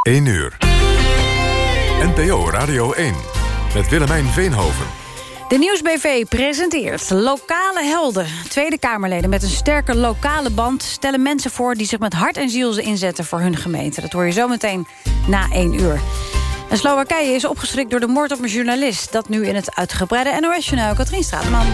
1 uur. NPO Radio 1 met Willemijn Veenhoven. De Nieuwsbv presenteert Lokale Helden. Tweede Kamerleden met een sterke lokale band... stellen mensen voor die zich met hart en ziel inzetten voor hun gemeente. Dat hoor je zometeen na 1 uur. En Slowakije is opgeschrikt door de moord op een journalist. Dat nu in het uitgebreide NOS-journaal Katrien Straatman.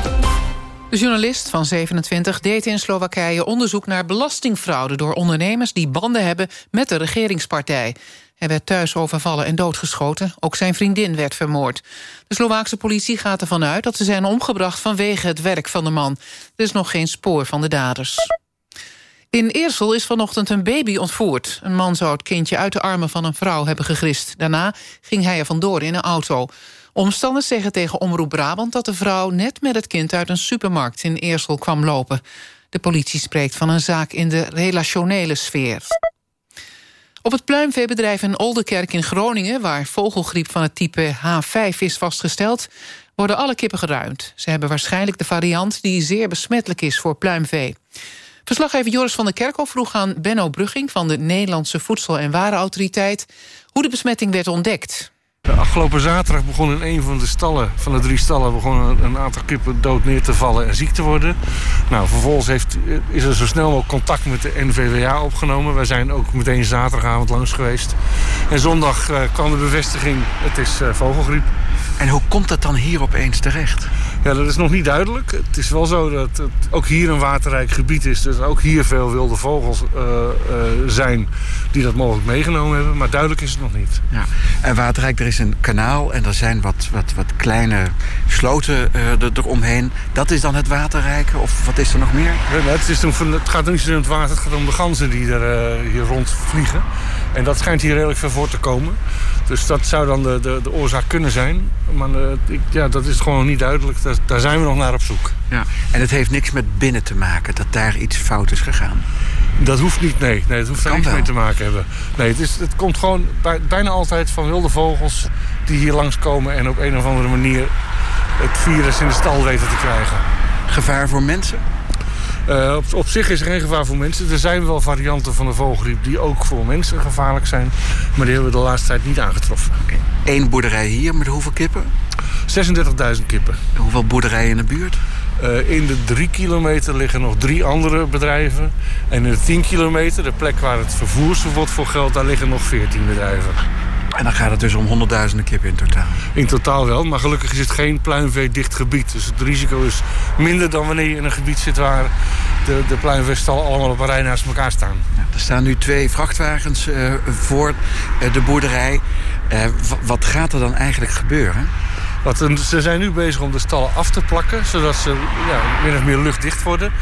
De journalist van 27 deed in Slowakije onderzoek naar belastingfraude... door ondernemers die banden hebben met de regeringspartij. Hij werd thuis overvallen en doodgeschoten. Ook zijn vriendin werd vermoord. De Slovaakse politie gaat ervan uit dat ze zijn omgebracht... vanwege het werk van de man. Er is nog geen spoor van de daders. In Eersel is vanochtend een baby ontvoerd. Een man zou het kindje uit de armen van een vrouw hebben gegrist. Daarna ging hij er vandoor in een auto. Omstanders zeggen tegen Omroep Brabant dat de vrouw... net met het kind uit een supermarkt in Eersel kwam lopen. De politie spreekt van een zaak in de relationele sfeer. Op het pluimveebedrijf in Oldenkerk in Groningen... waar vogelgriep van het type H5 is vastgesteld... worden alle kippen geruimd. Ze hebben waarschijnlijk de variant die zeer besmettelijk is voor pluimvee. Verslaggever Joris van der Kerkhoff vroeg aan Benno Brugging... van de Nederlandse Voedsel- en Warenautoriteit... hoe de besmetting werd ontdekt. Afgelopen zaterdag begon in een van de stallen, van de drie stallen, begon een aantal kippen dood neer te vallen en ziek te worden. Nou, vervolgens heeft, is er zo snel mogelijk contact met de NVWA opgenomen. Wij zijn ook meteen zaterdagavond langs geweest. En zondag uh, kwam de bevestiging, het is uh, vogelgriep. En hoe komt dat dan hier opeens terecht? Ja, dat is nog niet duidelijk. Het is wel zo dat het ook hier een waterrijk gebied is. Dus ook hier veel wilde vogels uh, uh, zijn die dat mogelijk meegenomen hebben. Maar duidelijk is het nog niet. Ja. En waterrijk, er is een kanaal en er zijn wat, wat, wat kleine sloten uh, eromheen. Dat is dan het waterrijke? Of wat is er nog meer? Ja, het, is het gaat niet zo om het water, het gaat om de ganzen die er hier rondvliegen. En dat schijnt hier redelijk ver voor te komen. Dus dat zou dan de, de, de oorzaak kunnen zijn. Maar uh, ik, ja, dat is gewoon niet duidelijk. Daar, daar, zijn we nog naar op zoek. Ja. En het heeft niks met binnen te maken, dat daar iets fout is gegaan? Dat hoeft niet, nee. nee het hoeft daar niks mee te maken hebben. Nee, het, is, het komt gewoon bij, bijna altijd van wilde vogels die hier langskomen... en op een of andere manier het virus in de stal weten te krijgen. Gevaar voor mensen? Uh, op, op, zich is er geen gevaar voor mensen. Er zijn wel varianten van de vogelgriep die ook voor mensen gevaarlijk zijn. Maar die hebben we de laatste tijd niet aangetroffen. Eén boerderij hier met hoeveel kippen? 36.000 kippen. En hoeveel boerderijen in de buurt? Uh, in de drie kilometer liggen nog drie andere bedrijven. En in de 10 kilometer, de plek waar het vervoersverbod voor geldt... daar liggen nog 14 bedrijven. En dan gaat het dus om honderdduizenden kippen in totaal? In totaal wel, maar gelukkig is het geen pluimveedicht gebied. Dus het risico is minder dan wanneer je in een gebied zit... waar de, de pluimveestallen allemaal op een rij naast elkaar staan. Ja, er staan nu twee vrachtwagens uh, voor uh, de boerderij. Wat gaat er dan eigenlijk gebeuren? Ze zijn nu bezig om de stallen af te plakken... zodat ze ja, min of meer luchtdicht worden.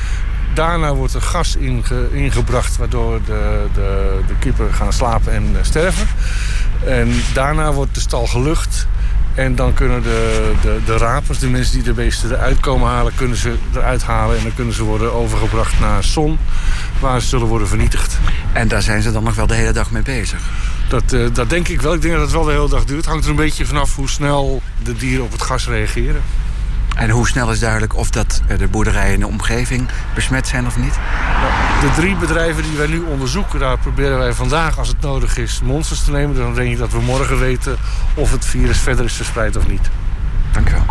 Daarna wordt er gas inge, ingebracht... waardoor de, de, de kippen gaan slapen en sterven. En daarna wordt de stal gelucht. En dan kunnen de, de, de rapers, de mensen die de beesten eruit komen halen... kunnen ze eruit halen en dan kunnen ze worden overgebracht naar Son... waar ze zullen worden vernietigd. En daar zijn ze dan nog wel de hele dag mee bezig? Dat, uh, dat denk ik wel. Ik denk dat het wel de hele dag duurt. Het hangt er een beetje vanaf hoe snel de dieren op het gas reageren. En hoe snel is duidelijk of dat de boerderijen in de omgeving besmet zijn of niet? De drie bedrijven die wij nu onderzoeken, daar proberen wij vandaag als het nodig is monsters te nemen. Dan denk ik dat we morgen weten of het virus verder is verspreid of niet. Dank u wel.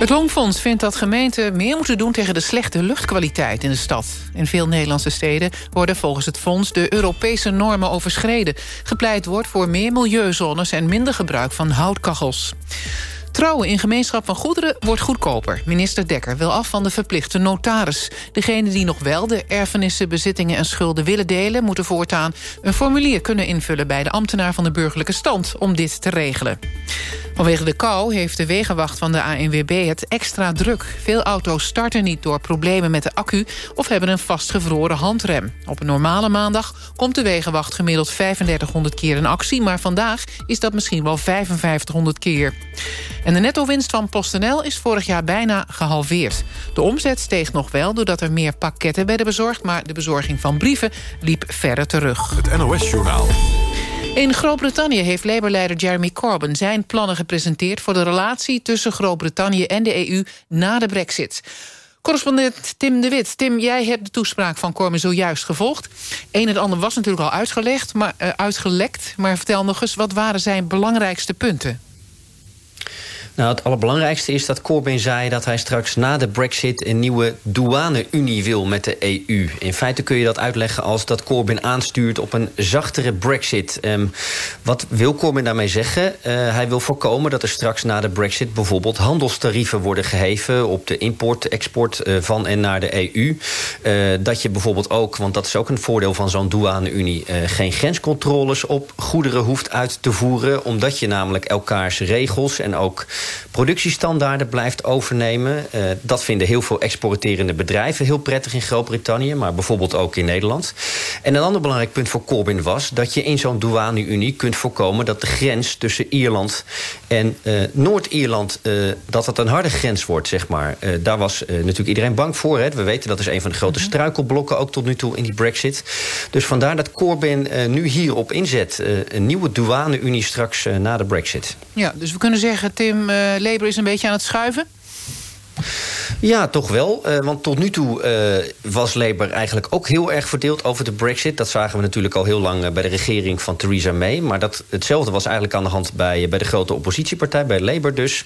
Het Longfonds vindt dat gemeenten meer moeten doen... tegen de slechte luchtkwaliteit in de stad. In veel Nederlandse steden worden volgens het fonds... de Europese normen overschreden. Gepleit wordt voor meer milieuzones... en minder gebruik van houtkachels. Trouwen in gemeenschap van goederen wordt goedkoper. Minister Dekker wil af van de verplichte notaris. Degenen die nog wel de erfenissen, bezittingen en schulden willen delen... moeten voortaan een formulier kunnen invullen bij de ambtenaar van de burgerlijke stand... om dit te regelen. Vanwege de kou heeft de wegenwacht van de ANWB het extra druk. Veel auto's starten niet door problemen met de accu... of hebben een vastgevroren handrem. Op een normale maandag komt de wegenwacht gemiddeld 3500 keer in actie... maar vandaag is dat misschien wel 5500 keer. En de netto-winst van PostNL is vorig jaar bijna gehalveerd. De omzet steeg nog wel doordat er meer pakketten werden bezorgd... maar de bezorging van brieven liep verder terug. Het NOS-journaal. In Groot-Brittannië heeft Labour-leider Jeremy Corbyn zijn plannen gepresenteerd... voor de relatie tussen Groot-Brittannië en de EU na de brexit. Correspondent Tim de Wit. Tim, jij hebt de toespraak van Corbyn zojuist gevolgd. Een en het ander was natuurlijk al uitgelegd, maar, uh, uitgelekt. Maar vertel nog eens, wat waren zijn belangrijkste punten? Nou, het allerbelangrijkste is dat Corbyn zei dat hij straks na de brexit... een nieuwe douane-unie wil met de EU. In feite kun je dat uitleggen als dat Corbyn aanstuurt... op een zachtere brexit. Um, wat wil Corbyn daarmee zeggen? Uh, hij wil voorkomen dat er straks na de brexit... bijvoorbeeld handelstarieven worden geheven... op de import-export uh, van en naar de EU. Uh, dat je bijvoorbeeld ook, want dat is ook een voordeel van zo'n douane-unie... geen grenscontroles op goederen hoeft uit te voeren... omdat je namelijk elkaars regels en ook productiestandaarden blijft overnemen. Uh, dat vinden heel veel exporterende bedrijven heel prettig in Groot-Brittannië... maar bijvoorbeeld ook in Nederland. En een ander belangrijk punt voor Corbyn was... dat je in zo'n douane-unie kunt voorkomen dat de grens tussen Ierland en uh, Noord-Ierland... Uh, dat dat een harde grens wordt, zeg maar. daar was natuurlijk iedereen bang voor. Hè. We weten dat is een van de grote mhm. struikelblokken ook tot nu toe in die brexit. Dus vandaar dat Corbyn nu hierop inzet. een nieuwe douane-unie straks na de brexit. Ja, dus we kunnen zeggen, Tim Labour is een beetje aan het schuiven? Ja, toch wel. Uh, want tot nu toe uh, was Labour eigenlijk ook heel erg verdeeld over de brexit. Dat zagen we natuurlijk al heel lang uh, bij de regering van Theresa May. Maar dat, hetzelfde was eigenlijk aan de hand bij, bij de grote oppositiepartij, bij Labour dus.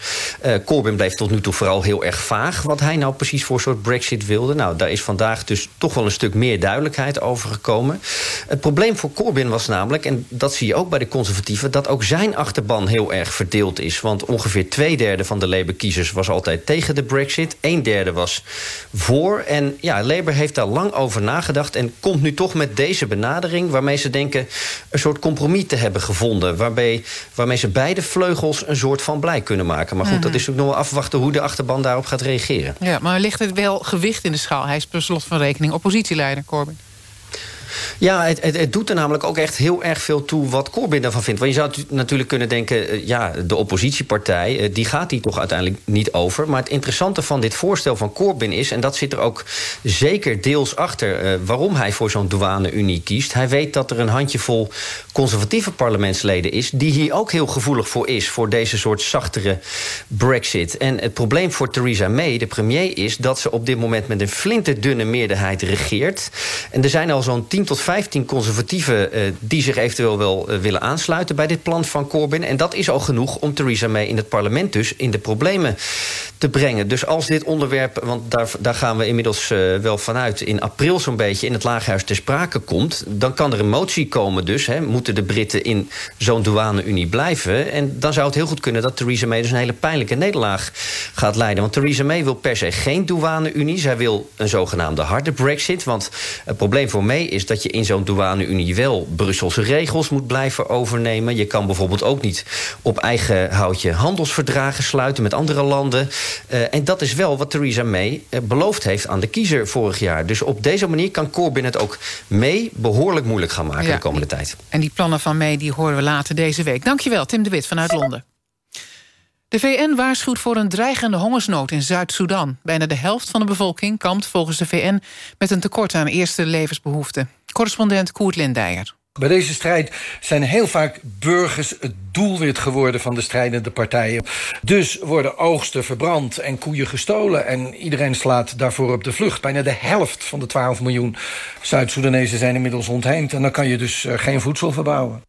Corbyn bleef tot nu toe vooral heel erg vaag... wat hij nou precies voor soort brexit wilde. Nou, daar is vandaag dus toch wel een stuk meer duidelijkheid over gekomen. Het probleem voor Corbyn was namelijk, en dat zie je ook bij de conservatieven... dat ook zijn achterban heel erg verdeeld is. Want ongeveer twee derde van de Labour-kiezers was altijd tegen de brexit. Een derde was voor. En ja, Labour heeft daar lang over nagedacht... en komt nu toch met deze benadering... waarmee ze denken een soort compromis te hebben gevonden... waarbij, waarmee ze beide vleugels een soort van blij kunnen maken. Maar goed, dat mhm. is ook nog wel afwachten hoe de achterban daarop gaat reageren. Ja, maar ligt het wel gewicht in de schaal? Hij is per slot van rekening oppositieleider, Corbyn. Ja, het, het, het, doet er namelijk ook echt heel erg veel toe wat Corbyn daarvan vindt. Want je zou natuurlijk kunnen denken... Eh, ja, de oppositiepartij, eh, die gaat hier toch uiteindelijk niet over. Maar het interessante van dit voorstel van Corbyn is... en dat zit er ook zeker deels achter... Uh, waarom hij voor zo'n douane-unie kiest. Hij weet dat er een handjevol conservatieve parlementsleden is... die hier ook heel gevoelig voor is... voor deze soort zachtere brexit. En het probleem voor Theresa May, de premier... is dat ze op dit moment met een flinterdunne meerderheid regeert. En er zijn al zo'n 10 tot 15 conservatieven... Uh, die zich eventueel wel uh, willen aansluiten bij dit plan van Corbyn. En dat is al genoeg om Theresa May in het parlement dus... in de problemen te brengen. Dus als dit onderwerp, want daar, daar gaan we inmiddels uh, wel vanuit... in april zo'n beetje in het laaghuis ter sprake komt... dan kan er een motie komen dus. Hè, moeten de Britten in zo'n douane-unie blijven? En dan zou het heel goed kunnen dat Theresa May... dus een hele pijnlijke nederlaag gaat leiden. Want Theresa May wil per se geen douane-unie. Zij wil een zogenaamde harde brexit. Want het probleem voor May is dat dat je in zo'n douane-unie wel Brusselse regels moet blijven overnemen. Je kan bijvoorbeeld ook niet op eigen houtje handelsverdragen sluiten met andere landen. Uh, en dat is wel wat Theresa May uh, beloofd heeft aan de kiezer vorig jaar. Dus op deze manier kan Corbyn het ook mee behoorlijk moeilijk gaan maken ja, de komende die, tijd. En die plannen van May die horen we later deze week. Dankjewel, Tim de Wit vanuit Londen. De VN waarschuwt voor een dreigende hongersnood in Zuid-Soedan. Bijna de helft van de bevolking kampt volgens de VN... met een tekort aan eerste levensbehoeften. Correspondent Koert Lindijer. Bij deze strijd zijn heel vaak burgers het doelwit geworden van de strijdende partijen. Dus worden oogsten verbrand en koeien gestolen... en iedereen slaat daarvoor op de vlucht. Bijna de helft van de 12 miljoen Zuid-Soedanezen zijn inmiddels ontheemd... en dan kan je dus eh, geen voedsel verbouwen.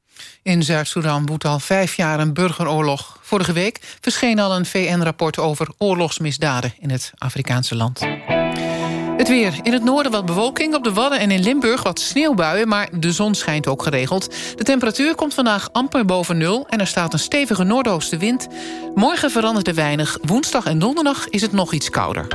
In Zuid-Soedan woedt al vijf jaar een burgeroorlog. Vorige week verscheen al een VN-rapport over oorlogsmisdaden in het Afrikaanse land. Het weer. In het noorden wat bewolking, op de Wadden en in Limburg wat sneeuwbuien... maar de zon schijnt ook geregeld. De temperatuur komt vandaag amper boven nul... en er staat een stevige noordoostenwind. Morgen verandert er weinig. Woensdag en donderdag is het nog iets kouder.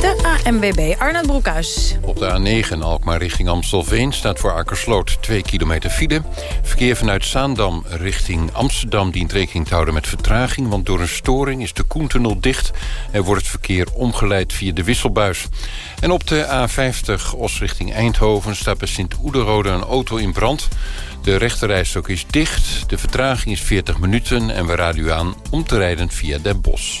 De ANWB, Arnold Broekhuis. Op de A9 Alkmaar richting Amstelveen staat voor Akkersloot 2 kilometer file. Verkeer vanuit Zaandam richting Amsterdam dient rekening te houden met vertraging... want door een storing is de Koentunnel dicht... en wordt het verkeer omgeleid via de wisselbuis. En op de A50 Os richting Eindhoven staat bij Sint-Oederode een auto in brand. De rechterrijstok is dicht, de vertraging is 40 minuten... en we raden u aan om te rijden via Den Bosch.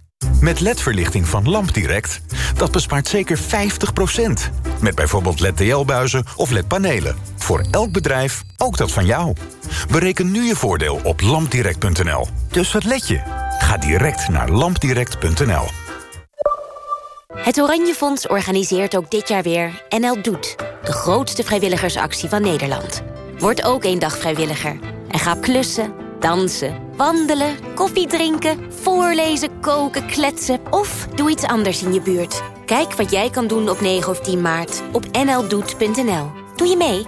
Met LED-verlichting van LampDirect, dat bespaart zeker 50%. Met bijvoorbeeld LED-TL-buizen of LED-panelen. Voor elk bedrijf, ook dat van jou. Bereken nu je voordeel op lampdirect.nl. Dus wat let je? Ga direct naar lampdirect.nl. Het Oranje Fonds organiseert ook dit jaar weer NL Doet. De grootste vrijwilligersactie van Nederland. Word ook één dag vrijwilliger. En ga klussen, dansen, wandelen, koffie drinken... voorlezen, koken, kletsen of doe iets anders in je buurt. Kijk wat jij kan doen op 9 of 10 maart op nldoet.nl. Doe je mee?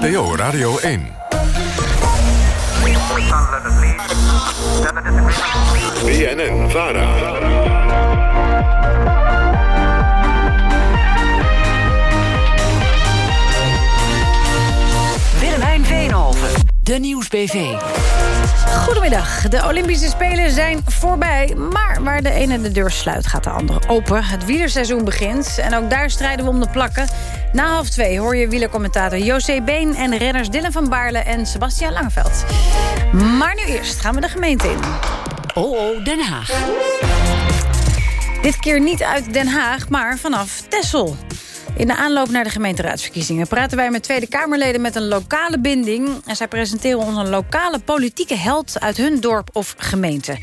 NPO Radio 1. BNN Vara. De Nieuwsbv. Goedemiddag. De Olympische Spelen zijn voorbij. Maar waar de ene de deur sluit, gaat de andere open. Het wielerseizoen begint. En ook daar strijden we om de plakken. Na half twee hoor je wielercommentator José Been... en renners Dylan van Baarle en Sebastian Langeveld. Maar nu eerst gaan we de gemeente in. Oh, oh, Den Haag. Dit keer niet uit Den Haag, maar vanaf Texel. In de aanloop naar de gemeenteraadsverkiezingen praten wij met Tweede Kamerleden met een lokale binding. En zij presenteren ons een lokale politieke held uit hun dorp of gemeente.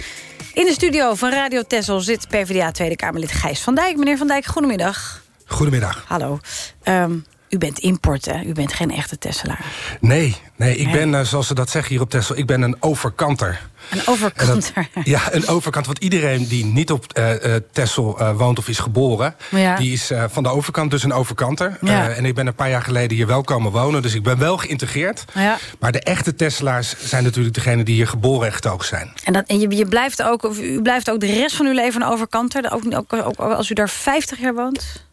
In de studio van Radio Tessel zit PvdA Tweede Kamerlid Gijs van Dijk. Meneer van Dijk, goedemiddag. Goedemiddag. Hallo. Ehm, u bent import, hè? U bent geen echte Tesselaar. Nee, nee ik ben, uh, zoals ze dat zeggen hier op Tessel... ik ben een overkanter. Een overkanter? Dat, ja, een overkant. Want iedereen die niet op uh, uh, Tessel woont of is geboren... Ja. die is van de overkant dus een overkanter. Ja. en ik ben een paar jaar geleden hier wel komen wonen. Dus ik ben wel geïntegreerd. Ja. Maar de echte Tesselaars zijn natuurlijk degenen die hier geboren en getogen zijn. En, dat, en je, je blijft ook, of u blijft ook de rest van uw leven een overkanter? Ook, ook, ook als u daar 50 jaar woont?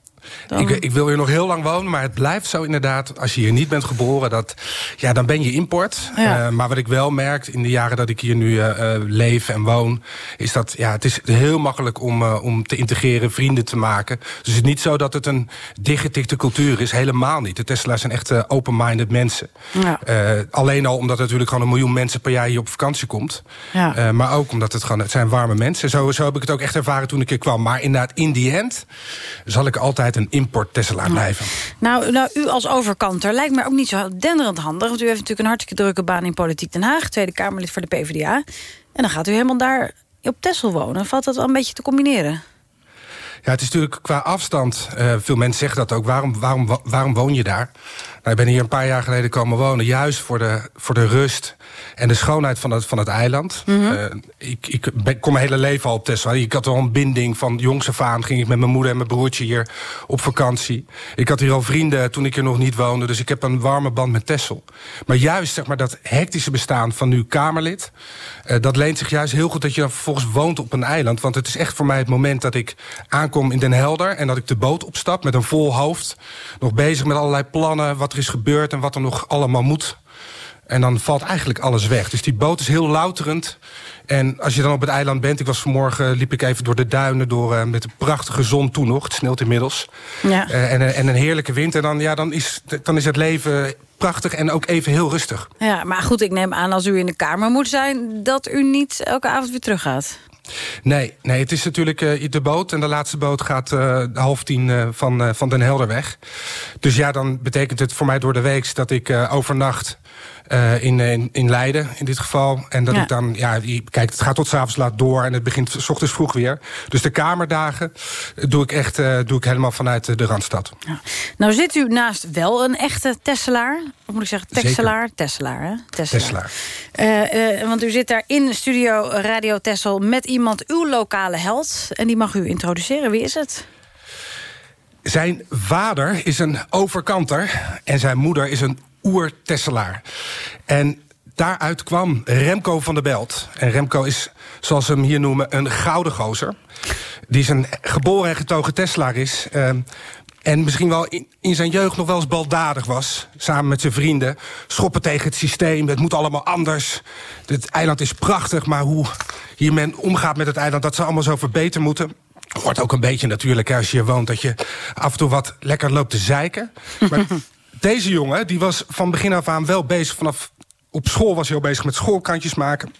Dan... Ik, ik, wil hier nog heel lang wonen, maar het blijft zo inderdaad... als je hier niet bent geboren, dat, ja, dan ben je import. Ja. Uh, maar wat ik wel merk in de jaren dat ik hier nu uh, leef en woon... is dat ja, het is heel makkelijk om, uh, om te integreren, vrienden te maken. Dus het is niet zo dat het een dichtgetikte cultuur is. Helemaal niet. De Tesla's zijn echt open-minded mensen. Ja. alleen al omdat er natuurlijk gewoon een miljoen mensen per jaar hier op vakantie komt. Ja. maar ook omdat het gewoon, het zijn warme mensen. Zo, zo heb ik het ook echt ervaren toen ik hier kwam. Maar inderdaad, in die end zal ik altijd een import Tesla blijven. Nou, nou, u als overkanter lijkt me ook niet zo denderend handig. Want u heeft natuurlijk een hartstikke drukke baan in Politiek Den Haag. Tweede Kamerlid voor de PvdA. En dan gaat u helemaal daar op Texel wonen. Valt dat wel een beetje te combineren? Ja, het is natuurlijk qua afstand. Uh, veel mensen zeggen dat ook. Waarom, waarom, waarom woon je daar? Nou, ik ben hier een paar jaar geleden komen wonen. Juist voor de, voor de rust en de schoonheid van het, van het eiland. Mm -hmm. uh, ik, ik ben, kom mijn hele leven al op Texel. Ik had al een binding van jongs af aan. Ging ik met mijn moeder en mijn broertje hier op vakantie. Ik had hier al vrienden toen ik hier nog niet woonde. Dus ik heb een warme band met Texel. Maar juist zeg maar, dat hectische bestaan van nu Kamerlid... Uh, dat leent zich juist heel goed dat je dan vervolgens woont op een eiland. Want het is echt voor mij het moment dat ik aankom in Den Helder... en dat ik de boot opstap met een vol hoofd. Nog bezig met allerlei plannen, wat er is gebeurd... en wat er nog allemaal moet en dan valt eigenlijk alles weg. Dus die boot is heel louterend. En als je dan op het eiland bent... ik was vanmorgen, liep ik even door de duinen... Door, uh, met een prachtige zon toen nog, het sneeuwt inmiddels. Ja. Uh, en, en, een heerlijke wind. En dan, ja, dan, is, dan is het leven prachtig en ook even heel rustig. Ja, maar goed, ik neem aan als u in de kamer moet zijn... dat u niet elke avond weer teruggaat. Nee, nee, het is natuurlijk uh, de boot. En de laatste boot gaat uh, half tien uh, van, van Den Helder weg. Dus ja, dan betekent het voor mij door de week... dat ik overnacht uh, in, in, in Leiden in dit geval. En dat ja. ik dan, ja, kijk, het gaat tot s'avonds laat door en het begint s ochtends vroeg weer. Dus de kamerdagen doe ik echt uh, doe ik helemaal vanuit de Randstad. Ja. Nou zit u naast wel een echte Tesselaar. Of moet ik zeggen, Tesselaar? Tesselaar, hè? Tesselaar. Uh, want u zit daar in studio Radio Tessel met iemand, uw lokale held. En die mag u introduceren. Wie is het? Zijn vader is een overkanter en zijn moeder is een oer-Tesselaar. En daaruit kwam Remco van der Belt. En Remco is, zoals ze hem hier noemen, een gouden gozer. Die is een geboren en getogen Tesselaar is. Uh, En misschien wel in, in zijn jeugd nog wel eens baldadig was. Samen met zijn vrienden. Schoppen tegen het systeem. Het moet allemaal anders. Het eiland is prachtig, maar hoe hier men omgaat met het eiland... dat ze allemaal zo verbeteren moeten. Hoort ook een beetje natuurlijk als je hier woont... dat je af en toe wat lekker loopt te zeiken. Maar deze jongen die was van begin af aan wel bezig... vanaf op school was hij al bezig met schoolkantjes maken...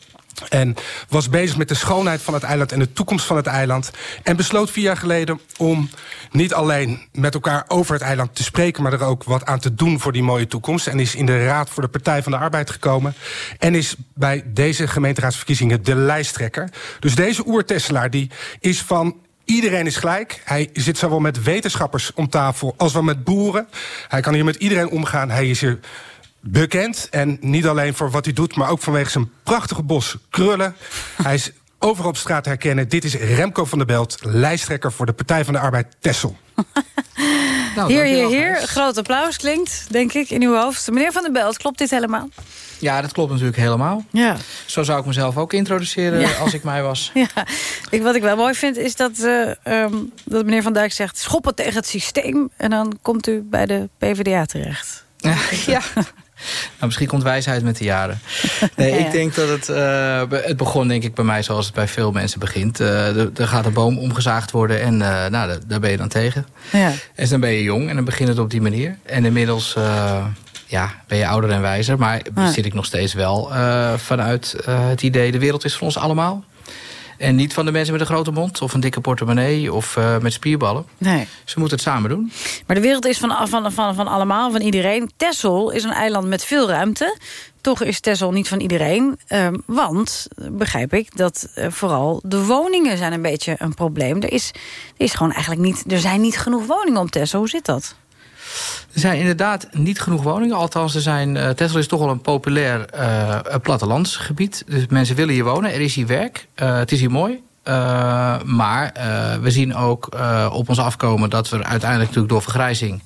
En was bezig met de schoonheid van het eiland en de toekomst van het eiland. En besloot vier jaar geleden om niet alleen met elkaar over het eiland te spreken... maar er ook wat aan te doen voor die mooie toekomst. En is in de Raad voor de Partij van de Arbeid gekomen. En is bij deze gemeenteraadsverkiezingen de lijsttrekker. Dus deze oertesselaar die is van Iedereen is gelijk. Hij zit zowel met wetenschappers om tafel als wel met boeren. Hij kan hier met iedereen omgaan. Hij is hier bekend. En niet alleen voor wat hij doet, maar ook vanwege zijn prachtige bos krullen. hij is overal op straat herkennen. Dit is Remco van der Belt, lijsttrekker voor de Partij van de Arbeid Tessel. nou, heer, heer, heer. Groot applaus klinkt, denk ik, in uw hoofd. Meneer van der Belt, klopt dit helemaal? Ja, dat klopt natuurlijk helemaal. Ja. Zo zou ik mezelf ook introduceren als ik mij was. Ja. Ik, wat ik wel mooi vind is dat, uh, um, dat meneer Van Dijk zegt... schoppen tegen het systeem en dan komt u bij de PvdA terecht. ja. Nou, misschien komt wijsheid met de jaren. Nee, ik denk dat het... Uh, het begon denk ik bij mij zoals het bij veel mensen begint. Uh, er, gaat een boom omgezaagd worden en uh, nou, daar ben je dan tegen. Ja. En dan ben je jong en dan begint het op die manier. En inmiddels ja, ben je ouder en wijzer. Maar zit ik nog steeds wel vanuit het idee... de wereld is voor ons allemaal. En niet van de mensen met een grote mond of een dikke portemonnee of uh, met spierballen. Nee. Ze moeten het samen doen. Maar de wereld is van, van, van, van allemaal, van iedereen. Texel is een eiland met veel ruimte. Toch is Texel niet van iedereen. Uh, want, begrijp ik, dat uh, vooral de woningen zijn een beetje een probleem. Er, is, er, is gewoon eigenlijk niet, er zijn niet genoeg woningen om Texel. Hoe zit dat? Er zijn inderdaad niet genoeg woningen. Althans, er zijn, uh, Texel is toch wel een populair uh, plattelandsgebied. Dus mensen willen hier wonen. Er is hier werk. Het is hier mooi. maar we zien ook op ons afkomen dat we uiteindelijk natuurlijk door vergrijzing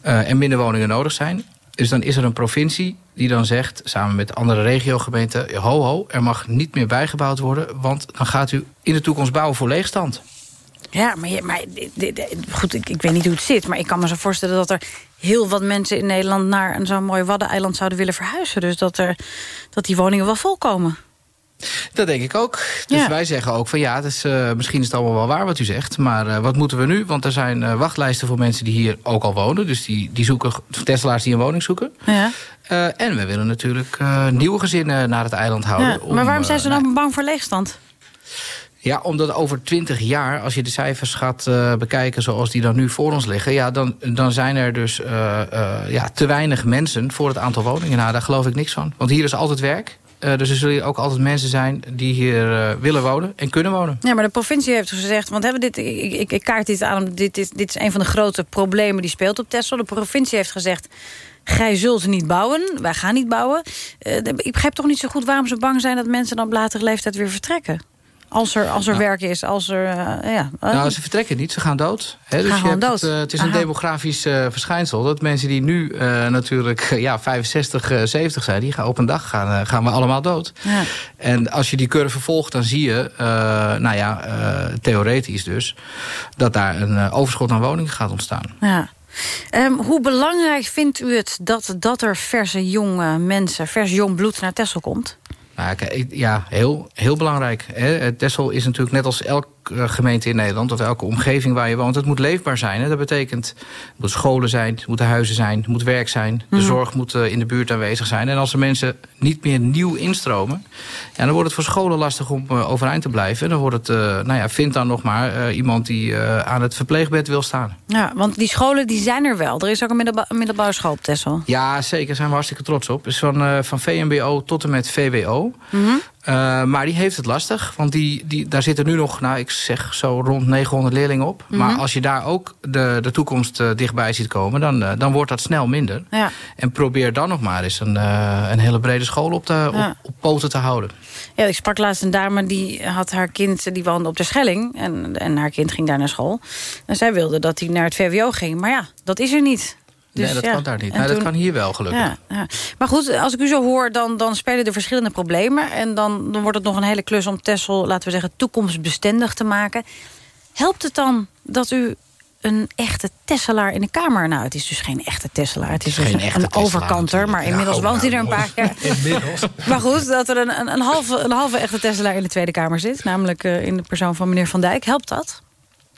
en minder woningen nodig zijn. Dus dan is er een provincie die dan zegt, samen met andere regiogemeenten... ho ho, er mag niet meer bijgebouwd worden... want dan gaat u in de toekomst bouwen voor leegstand. Ja, maar, maar goed, ik, ik weet niet hoe het zit... maar ik kan me zo voorstellen dat er heel wat mensen in Nederland... naar een zo'n mooi Waddeneiland zouden willen verhuizen. Dus dat, er, dat die woningen wel volkomen. Dat denk ik ook. Dus wij zeggen ook van ja, dus, uh, misschien is het allemaal wel waar wat u zegt. Maar uh, wat moeten we nu? Want er zijn uh, wachtlijsten voor mensen die hier ook al wonen. Dus die, die zoeken, Tesla's die een woning zoeken. Ja. en we willen natuurlijk nieuwe gezinnen naar het eiland houden. Ja, maar waarom zijn ze dan bang voor leegstand? Ja, omdat over twintig jaar, als je de cijfers gaat uh, bekijken... zoals die dan nu voor ons liggen... Ja, dan, dan zijn er dus uh, uh, ja, te weinig mensen voor het aantal woningen. Nou, daar geloof ik niks van. Want hier is altijd werk. dus er zullen ook altijd mensen zijn die hier willen wonen en kunnen wonen. Ja, maar de provincie heeft dus gezegd... want hebben dit, ik, ik, kaart dit aan, dit is, dit is een van de grote problemen die speelt op Tesla. De provincie heeft gezegd... Gij zult niet bouwen, wij gaan niet bouwen. ik begrijp toch niet zo goed waarom ze bang zijn... dat mensen dan op latere leeftijd weer vertrekken. Als er, als er werk is, als er... Uh, ja. Nou, ze vertrekken niet, ze gaan dood. He, dus gaan dood. Het, uh, het, is een demografisch uh, verschijnsel. Dat mensen die nu natuurlijk ja, 65, 70 zijn... die gaan op een dag gaan, gaan we allemaal dood. Ja. En als je die curve volgt, dan zie je... nou ja, theoretisch dus... dat daar een overschot aan woningen gaat ontstaan. Ja. Um, hoe belangrijk vindt u het dat, dat er verse jonge mensen... vers jong bloed naar Texel komt? Nou, ja, heel, heel belangrijk. Hè. Texel is natuurlijk net als elk gemeente in Nederland... of elke omgeving waar je woont, het moet leefbaar zijn. Hè. Dat betekent, het moet scholen zijn, het moeten huizen zijn... het moet werk zijn, de mhm. zorg moet uh, in de buurt aanwezig zijn. En als er mensen niet meer nieuw instromen... Ja, dan wordt het voor scholen lastig om uh, overeind te blijven. Dan wordt het, nou ja, vind dan nog maar iemand die aan het verpleegbed wil staan. Ja, want die scholen die zijn er wel. Er is ook een middelba middelbare school op Texel. Ja, zeker. Daar zijn we hartstikke trots op. Dus van, van VMBO tot en met VWO. Mm uh, maar die heeft het lastig, want die, die, daar zitten nu nog, nou, ik zeg zo rond 900 leerlingen op. Maar mhm. als je daar ook de, de toekomst uh, dichtbij ziet komen, dan, uh, dan wordt dat snel minder. Ja. En probeer dan nog maar eens een, een hele brede school op, te, op, op, poten te houden. Ja, ik sprak laatst een dame die had haar kind, die woonde op de Schelling. En, en haar kind ging daar naar school. En zij wilde dat hij naar het VWO ging. Maar ja, dat is er niet. Dus, nee, dat kan daar niet. Nee, dat kan hier wel, gelukkig. Ja, ja. Maar goed, als ik u zo hoor, dan, dan spelen er verschillende problemen. En dan, dan wordt het nog een hele klus om Tessel, laten we zeggen, toekomstbestendig te maken. Helpt het dan dat u een echte Tesselaar in de Kamer. Nou, het is dus geen echte Tesselaar. Het is, dus geen echte een Tesselaar overkanter. Maar inmiddels woont hij er nou, een paar keer. Inmiddels. Maar goed, dat er een, een, een, halve, een halve echte Tesselaar in de Tweede Kamer zit. Namelijk eh, in de persoon van meneer Van Dijk. Helpt dat?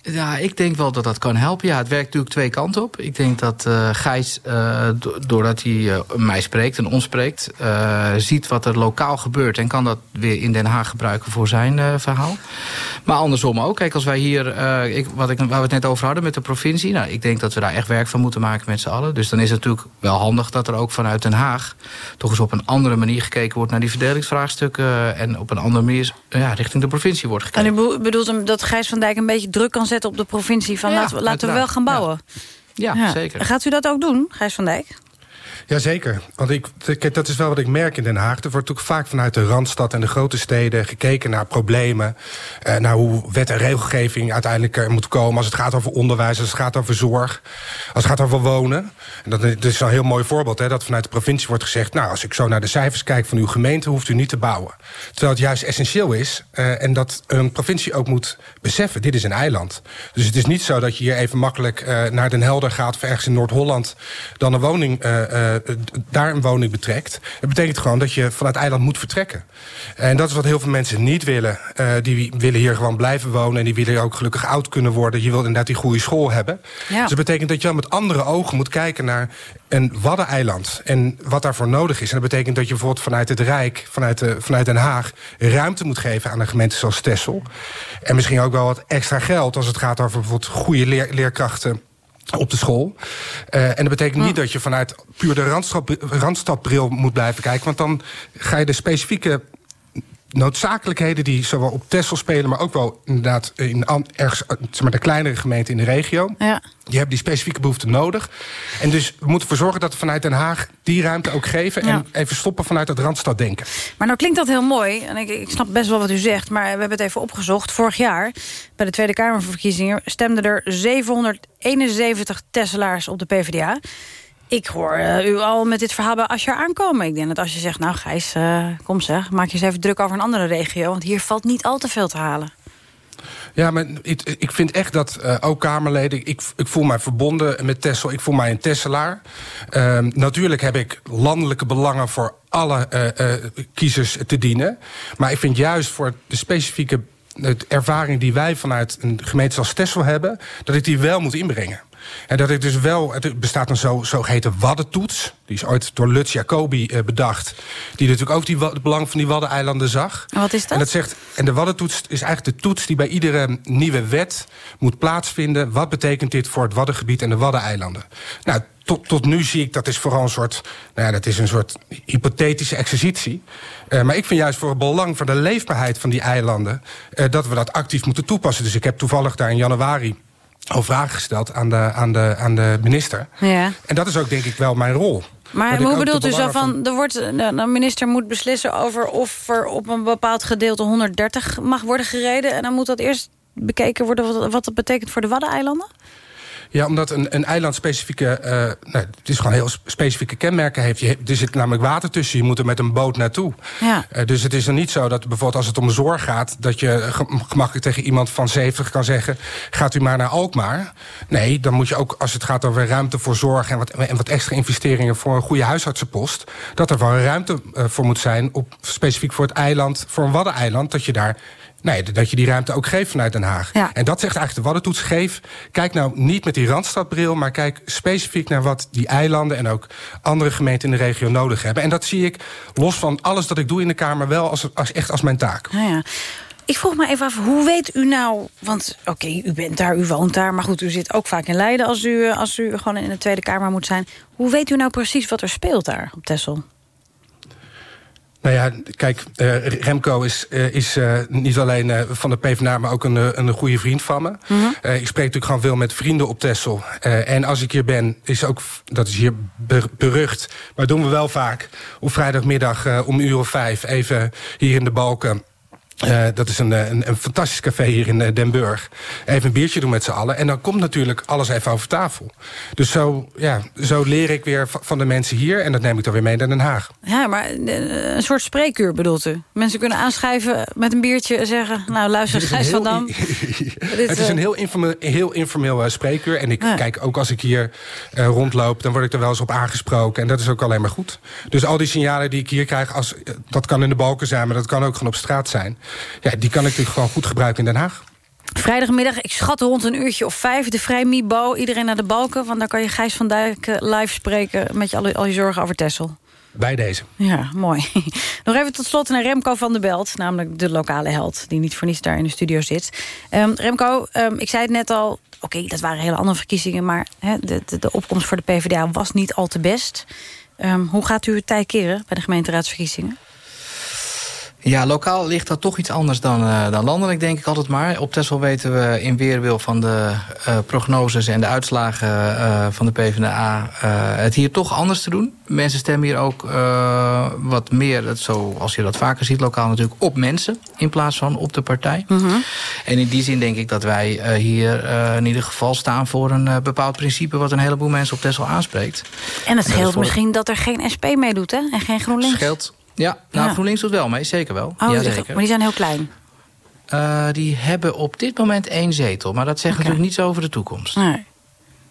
Ja, ik denk wel dat dat kan helpen. Ja, het werkt natuurlijk twee kanten op. Ik denk dat eh, Gijs, eh, do- doordat hij eh, mij spreekt en ons spreekt... ziet wat er lokaal gebeurt... en kan dat weer in Den Haag gebruiken voor zijn verhaal. Maar andersom ook. Kijk, als wij hier, ik, wat ik, waar we het net over hadden met de provincie... Nou, ik denk dat we daar echt werk van moeten maken met z'n allen. Dus dan is het natuurlijk wel handig dat er ook vanuit Den Haag... toch eens op een andere manier gekeken wordt naar die verdelingsvraagstukken... en op een andere manier ja, richting de provincie wordt gekeken. En u bedo- bedoelt dat Gijs van Dijk een beetje druk kan zetten op de provincie... van Ja, laten, we, laten we wel gaan bouwen? Ja, zeker. Gaat u dat ook doen, Gijs van Dijk? Jazeker, want ik, dat is wel wat ik merk in Den Haag. Er wordt natuurlijk vaak vanuit de Randstad en de grote steden... gekeken naar problemen, eh, naar hoe wet en regelgeving uiteindelijk er moet komen... als het gaat over onderwijs, als het gaat over zorg, als het gaat over wonen. En dat, dat is een heel mooi voorbeeld, hè, dat vanuit de provincie wordt gezegd... nou, als ik zo naar de cijfers kijk van uw gemeente, hoeft u niet te bouwen. Terwijl het juist essentieel is eh, en dat een provincie ook moet beseffen... dit is een eiland. Dus het is niet zo dat je hier even makkelijk eh, naar Den Helder gaat... of ergens in Noord-Holland dan een woning... eh, eh, daar een woning betrekt. Dat betekent gewoon dat je van het eiland moet vertrekken. En dat is wat heel veel mensen niet willen. Eh, die willen hier gewoon blijven wonen... en die willen ook gelukkig oud kunnen worden. Je wilt inderdaad die goede school hebben. Ja. Dus dat betekent dat je wel met andere ogen moet kijken naar een waddeneiland... en wat daarvoor nodig is. En dat betekent dat je bijvoorbeeld vanuit het Rijk, vanuit, de, vanuit Den Haag... ruimte moet geven aan een gemeente zoals Texel. En misschien ook wel wat extra geld als het gaat over bijvoorbeeld goede leer- leerkrachten op de school. Eh, en dat betekent niet dat je vanuit puur de Randstad, Randstadbril moet blijven kijken. Want dan ga je de specifieke noodzakelijkheden die zowel op Texel spelen... maar ook wel inderdaad in ergens, eh, zeg maar, de kleinere gemeenten in de regio... Ja. die hebben die specifieke behoeften nodig. En dus we moeten ervoor zorgen dat we vanuit Den Haag die ruimte ook geven... Ja. en even stoppen vanuit het Randstaddenken. Maar nou klinkt dat heel mooi. En ik, ik snap best wel wat u zegt. Maar we hebben het even opgezocht. Vorig jaar, bij de Tweede Kamerverkiezingen... stemden er 771 Tesselaars op de PvdA. Ik hoor eh, u al met dit verhaal bij Asja aankomen. Ik denk dat als je zegt, nou Gijs, eh, kom zeg... maak je eens even druk over een andere regio. Want hier valt niet al te veel te halen. Ja, maar ik, ik vind echt dat eh, ook Kamerleden... Ik, ik voel mij verbonden met Tessel, ik voel mij een Tesselaar. Ehm, natuurlijk heb ik landelijke belangen voor alle kiezers te dienen. Maar ik vind juist voor de specifieke ervaring die wij vanuit een gemeente als Tessel hebben... dat ik die wel moet inbrengen. En dat ik dus wel, er bestaat een zo, zogeheten waddentoets. Die is ooit door Lutz Jacobi eh, bedacht. Die natuurlijk ook die, het belang van die waddeneilanden zag. En wat is dat? En, dat zegt, en de waddentoets is eigenlijk de toets die bij iedere nieuwe wet moet plaatsvinden. Wat betekent dit voor het Waddengebied en de Waddeneilanden? Nou, tot, tot nu zie ik dat is vooral een soort, nou ja, dat is een soort hypothetische exercitie. Eh, maar ik vind juist voor het belang van de leefbaarheid van die eilanden... eh, dat we dat actief moeten toepassen. Dus ik heb toevallig daar in januari al vragen gesteld aan de, aan de, aan de minister. Ja. En dat is ook denk ik wel mijn rol. Maar hoe bedoelt u zo van... Er wordt, de, de minister moet beslissen over of er op een bepaald gedeelte 130 mag worden gereden. En dan moet dat eerst bekeken worden wat, wat dat betekent voor de Waddeneilanden? Ja, omdat een, een eiland specifieke, eh, nou, het is gewoon heel sp- specifieke kenmerken heeft. Je, er zit namelijk water tussen, je moet er met een boot naartoe. Ja. Eh, dus het is dan niet zo dat bijvoorbeeld als het om zorg gaat... dat je ge- gemakkelijk tegen iemand van 70 kan zeggen... gaat u maar naar Alkmaar. Nee, dan moet je ook, als het gaat over ruimte voor zorg... en wat, en wat extra investeringen voor een goede huisartsenpost... dat er wel ruimte eh, voor moet zijn, op, specifiek voor het eiland... voor een waddeneiland, dat je daar... Nee, dat je die ruimte ook geeft vanuit Den Haag. Ja. En dat zegt eigenlijk de Waddentoets. Geef, kijk nou niet met die Randstadbril... maar kijk specifiek naar wat die eilanden... en ook andere gemeenten in de regio nodig hebben. En dat zie ik, los van alles dat ik doe in de Kamer... wel als, als, echt als mijn taak. Nou ja. Ik vroeg me even af, hoe weet u nou... Want oké, u bent daar, u woont daar... maar goed, u zit ook vaak in Leiden als u, eh, als u gewoon in de Tweede Kamer moet zijn. Hoe weet u nou precies wat er speelt daar op Texel? Nou ja, kijk, eh, Remco is, eh, is eh, niet alleen van de PvdA... maar ook een, een goede vriend van me. Eh, ik spreek natuurlijk gewoon veel met vrienden op. Eh, en als ik hier ben, is ook, dat is hier ber- berucht... maar doen we wel vaak op vrijdagmiddag om uur of vijf... even hier in de balken Uh, dat is een, een, een, fantastisch café hier in uh, Den Burg. Even een biertje doen met z'n allen. En dan komt natuurlijk alles even over tafel. Dus zo, ja, zo leer ik weer van de mensen hier. En dat neem ik dan weer mee naar Den Haag. Ja, maar een soort spreekuur bedoelt u? Mensen kunnen aanschrijven met een biertje en zeggen... nou, luister, Gijs van Dam. het is een heel informeel, heel informeel spreekuur. En ik ja. kijk ook als ik hier rondloop... dan word ik er wel eens op aangesproken. En dat is ook alleen maar goed. Dus al die signalen die ik hier krijg... Als, dat kan in de balken zijn, maar dat kan ook gewoon op straat zijn ja, die kan ik natuurlijk gewoon goed gebruiken in Den Haag. Vrijdagmiddag, ik schat rond een uurtje of vijf... de Vrij Mibo, iedereen naar de balken... want daar kan je Gijs van Dijk eh, live spreken... met je al, al je zorgen over Tessel. Bij deze. Ja, mooi. Nog even tot slot naar Remco van der Belt... namelijk de lokale held, die niet voor niets daar in de studio zit. Um, Remco, um, ik zei het net al... oké, dat waren hele andere verkiezingen... maar he, de, de, de, opkomst voor de PvdA was niet al te best. Um, hoe gaat u het tij keren bij de gemeenteraadsverkiezingen? Ja, lokaal ligt dat toch iets anders dan, uh, dan landelijk, denk ik altijd maar. Op Texel weten we in weerwil van de uh, prognoses en de uitslagen uh, van de PvdA... het hier toch anders te doen. Mensen stemmen hier ook wat meer, zoals je dat vaker ziet lokaal natuurlijk... op mensen in plaats van op de partij. Mm -hmm. En in die zin denk ik dat wij hier in ieder geval staan... voor een bepaald principe wat een heleboel mensen op Texel aanspreekt. En het scheelt misschien dat er geen SP meedoet, hè? En geen GroenLinks. Scheelt ja, nou, ja. GroenLinks doet wel mee, zeker wel. Oh, ja, zeker. Maar die zijn heel klein? Uh, die hebben op dit moment één zetel. Maar dat zegt okay. natuurlijk niets over de toekomst. Nee.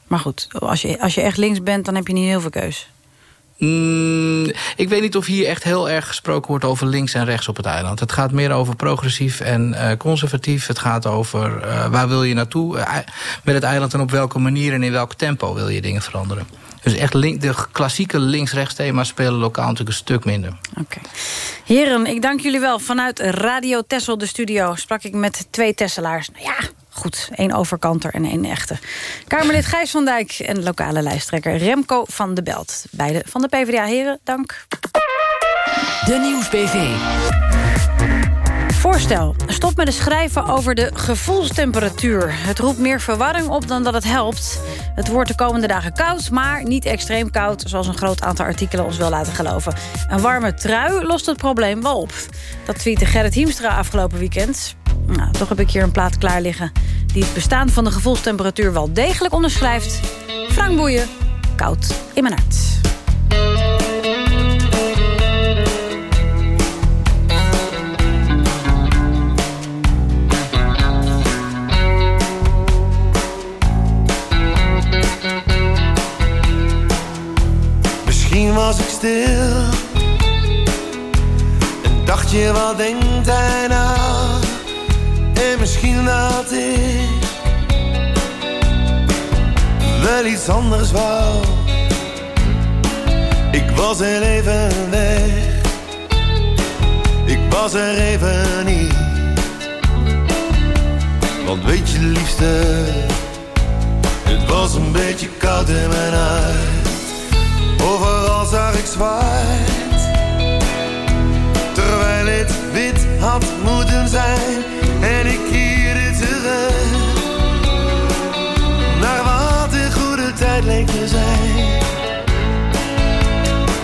Maar goed, als je, als je echt links bent, dan heb je niet heel veel keus. Mm, ik weet niet of hier echt heel erg gesproken wordt over links en rechts op het eiland. Het gaat meer over progressief en uh, conservatief. Het gaat over uh, waar wil je naartoe met het eiland... en op welke manier en in welk tempo wil je dingen veranderen. Dus echt link, de klassieke links-rechts thema's spelen lokaal natuurlijk een stuk minder. Oké. Okay. Heren, ik dank jullie wel. Vanuit Radio Tessel, de studio, sprak ik met twee Tesselaars. Nou ja, goed, één overkanter en één echte. Kamerlid Gijs van Dijk en lokale lijsttrekker Remco van de Belt. Beide van de PvdA. Heren, dank. De Nieuwsbv. Voorstel. Stop met het schrijven over de gevoelstemperatuur. Het roept meer verwarring op dan dat het helpt. Het wordt de komende dagen koud, maar niet extreem koud... zoals een groot aantal artikelen ons wil laten geloven. Een warme trui lost het probleem wel op. Dat tweette Gerrit Hiemstra afgelopen weekend. Nou, toch heb ik hier een plaat klaar liggen... die het bestaan van de gevoelstemperatuur wel degelijk onderschrijft. Frank Boeien, koud in mijn hart. Misschien was ik stil. En dacht je wat denkt hij nou? En misschien dat ik Wel iets anders wou. Ik was er even weg. Ik was er even niet. Want weet je liefste Het was een beetje koud in mijn huis Overal zag ik zwart. Terwijl het wit had moeten zijn En ik keerde terug. Naar wat de goede tijd leek te zijn.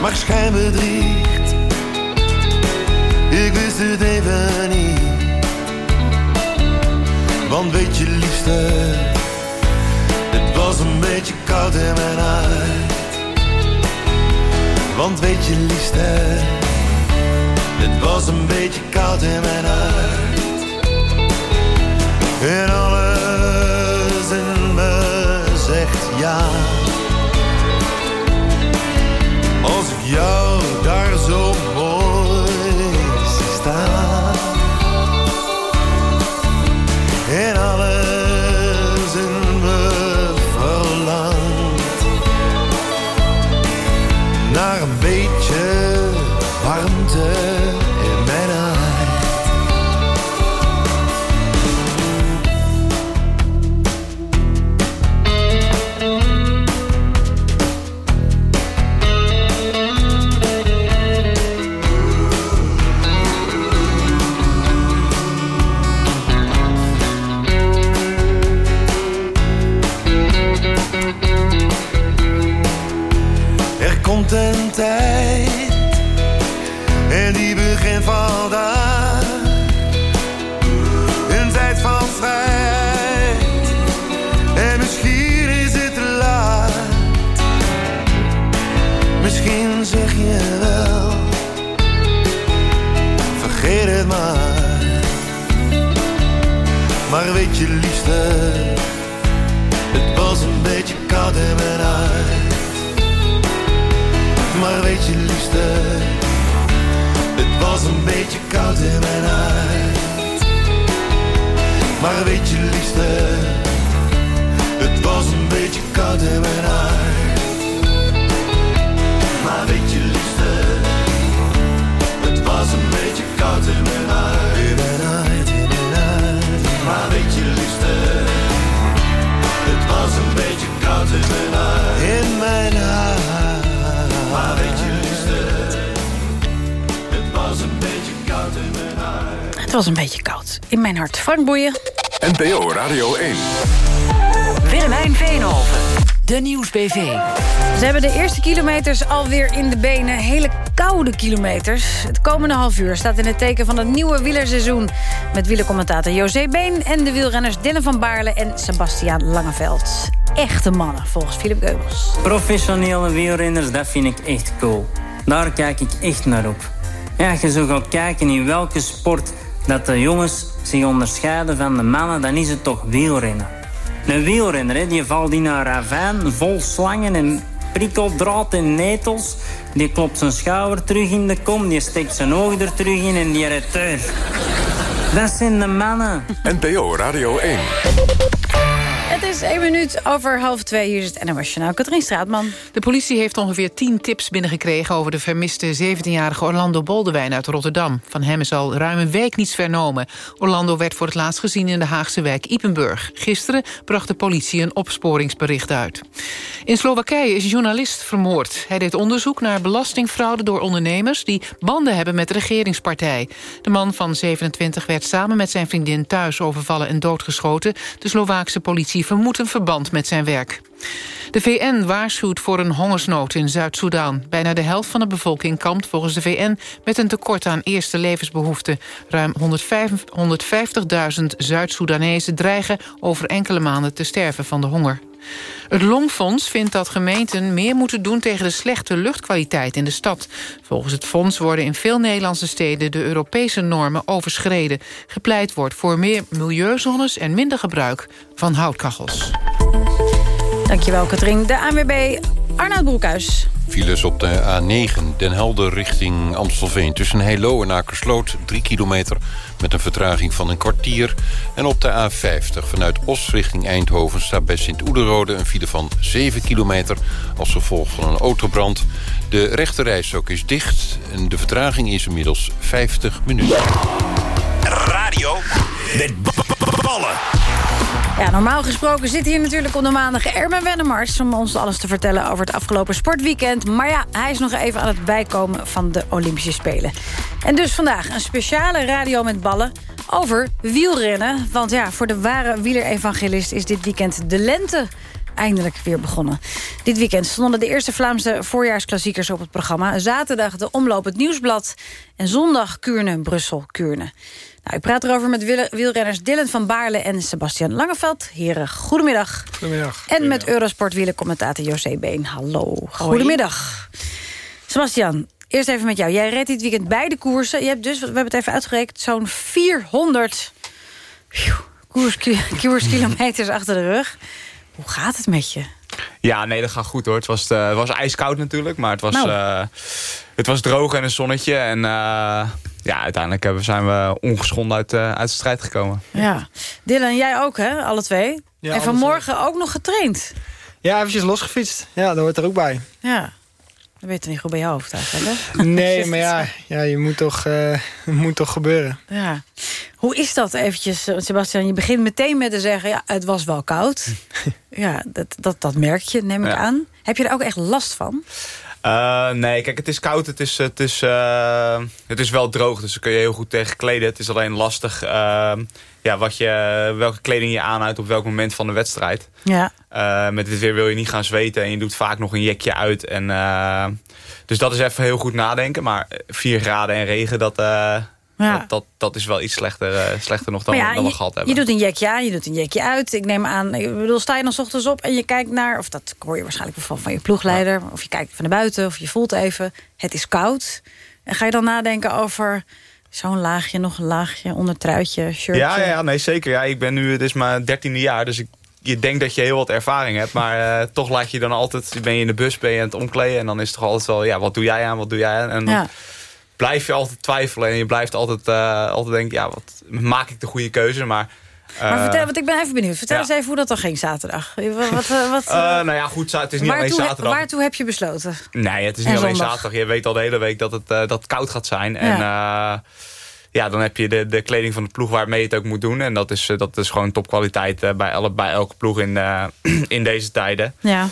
Maar schijn bedriegt. Ik wist het even niet. Want weet je liefste Het was een beetje koud in mijn hart want weet je liefste, het was een beetje koud in mijn hart. En alles in me zegt ja. Als ik jou in. Maar weet je liefste, het was een beetje koud in mijn hart. Was een beetje koud in mijn hart. Frank Boeien. NPO Radio 1. Willemijn Veenhoven. De Nieuwsbv. Ze hebben de eerste kilometers alweer in de benen. Hele koude kilometers. Het komende half uur staat in het teken van het nieuwe wielerseizoen. Met wielercommentator José Been en de wielrenners Dylan van Baarle en Sebastiaan Langeveld. Echte mannen, volgens Philip Geubels. Professionele wielrenners, dat vind ik echt cool. Daar kijk ik echt naar op. Ja, je zo gaat kijken in welke sport dat de jongens zich onderscheiden van de mannen, dan is het toch wielrennen. Een wielrenner, hè, die valt in een ravijn vol slangen en prikkeldraad en netels. Die klopt zijn schouder terug in de kom, die steekt zijn oog er terug in en die redt. Dat zijn de mannen. NPO Radio 1. Het is één minuut over half twee. Hier het NOS Journaal. Katrien Straatman. De politie heeft ongeveer 10 tips binnengekregen... over de vermiste 17-jarige Orlando Boldewijn uit Rotterdam. Van hem is al ruim een week niets vernomen. Orlando werd voor het laatst gezien in de Haagse wijk Ipenburg. Gisteren bracht de politie een opsporingsbericht uit. In Slowakije is een journalist vermoord. Hij deed onderzoek naar belastingfraude door ondernemers... die banden hebben met de regeringspartij. De man van 27 werd samen met zijn vriendin thuis overvallen en doodgeschoten. De Slovaakse politie vermoedt een verband met zijn werk. De VN waarschuwt voor een hongersnood in Zuid-Soedan. Bijna de helft van de bevolking kampt volgens de VN... met een tekort aan eerste levensbehoeften. Ruim 150.000 Zuid-Soedanezen dreigen over enkele maanden te sterven van de honger. Het Longfonds vindt dat gemeenten meer moeten doen... tegen de slechte luchtkwaliteit in de stad. Volgens het fonds worden in veel Nederlandse steden... de Europese normen overschreden. Gepleit wordt voor meer milieuzones en minder gebruik van houtkachels. Dankjewel, Katrien. De ANWB Arnoud Broekhuis. Files op de A9, Den Helder richting Amstelveen. Tussen Heilo en Akersloot, 3 kilometer... met een vertraging van een kwartier. En op de A50 vanuit Os richting Eindhoven... staat bij Sint-Oederode een file van 7 kilometer... als gevolg van een autobrand. De rechterrijstrook is dicht en de vertraging is inmiddels 50 minuten. Radio met ballen. Ja, normaal gesproken zit hier natuurlijk op de maandag Ermen Wennemars... om ons alles te vertellen over het afgelopen sportweekend. Maar ja, hij is nog even aan het bijkomen van de Olympische Spelen. En dus vandaag een speciale radio met ballen over wielrennen. Want ja, voor de ware wielerevangelist is dit weekend de lente eindelijk weer begonnen. Dit weekend stonden de eerste Vlaamse voorjaarsklassiekers op het programma. Zaterdag de Omloop het Nieuwsblad. En zondag Kuurne, Brussel, Kuurne. Nou, ik praat erover met wielrenners Dylan van Baarle en Sebastian Langeveld. Heren, goedemiddag. Goedemiddag. En met Eurosport wielercommentator José Been. Hallo. Goedemiddag. Sebastian, eerst even met jou. Jij reed dit weekend beide koersen. Je hebt dus, we hebben het even uitgerekend, zo'n 400 koers, koerskilometers achter de rug. Hoe gaat het met je? Ja, nee, dat gaat goed hoor. Het was, uh, het was ijskoud natuurlijk, maar het was, Nou. uh, het was droog en een zonnetje. En uh, ja, uiteindelijk hebben, zijn we ongeschonden uit, uit de strijd gekomen. Ja. Dylan, jij ook hè, alle twee? Ja, en vanmorgen ook nog getraind? Ja, eventjes losgefietst. Ja, dat hoort er ook bij. Ja. Dat weet je niet goed bij je hoofd eigenlijk, hè? Nee, maar ja, ja je moet toch, uh, het moet toch gebeuren. Ja. Hoe is dat eventjes, Sebastian? Je begint meteen met te zeggen, ja, het was wel koud. ja, dat, dat, dat merk je, neem ik Ja. aan. Heb je er ook echt last van? Uh, nee, kijk, het is koud. Het is, het, is, uh, het is wel droog, dus daar kun je heel goed tegen kleden. Het is alleen lastig uh, ja, wat je, welke kleding je aanhoudt op welk moment van de wedstrijd. Ja. Met dit weer wil je niet gaan zweten en je doet vaak nog een jekje uit. En, dus dat is even heel goed nadenken. Maar 4 graden en regen, dat, Ja. Dat, dat, dat is wel iets slechter, eh, slechter nog dan, ja, dan we je, gehad je hebben. doet een jekje aan, je doet een jekje uit. Ik neem aan, ik bedoel, sta je dan 's ochtends op en je kijkt naar... of dat hoor je waarschijnlijk van, van je ploegleider... of je kijkt van naar buiten, of je voelt even... het is koud. En ga je dan nadenken over zo'n laagje, nog een laagje... onder truitje, shirtje? Ja, ja, nee, zeker. Ja, ik ben nu, het is mijn dertiende jaar, dus ik, je denkt dat je heel wat ervaring hebt. Maar eh, toch laat je dan altijd, ben je in de bus, ben je aan het omkleden. En dan is het toch altijd wel, ja, wat doe jij aan, wat doe jij aan? En dan Ja. Blijf je altijd twijfelen. En je blijft altijd, eh, altijd denken, ja, wat, maak ik de goede keuze? Maar, Maar eh, vertel, want ik ben even benieuwd. Vertel ja. eens even hoe dat dan ging zaterdag. Wat, wat, eh, wat, nou ja, goed, het is niet alleen zaterdag. waartoe heb je besloten? Nee, het is En niet alleen zondag. zaterdag. Je weet al de hele week dat het, dat het koud gaat zijn. En ja, dan heb je de, de kleding van de ploeg waarmee je het ook moet doen. En dat is, dat is gewoon topkwaliteit bij, bij elke ploeg in, in deze tijden. Ja.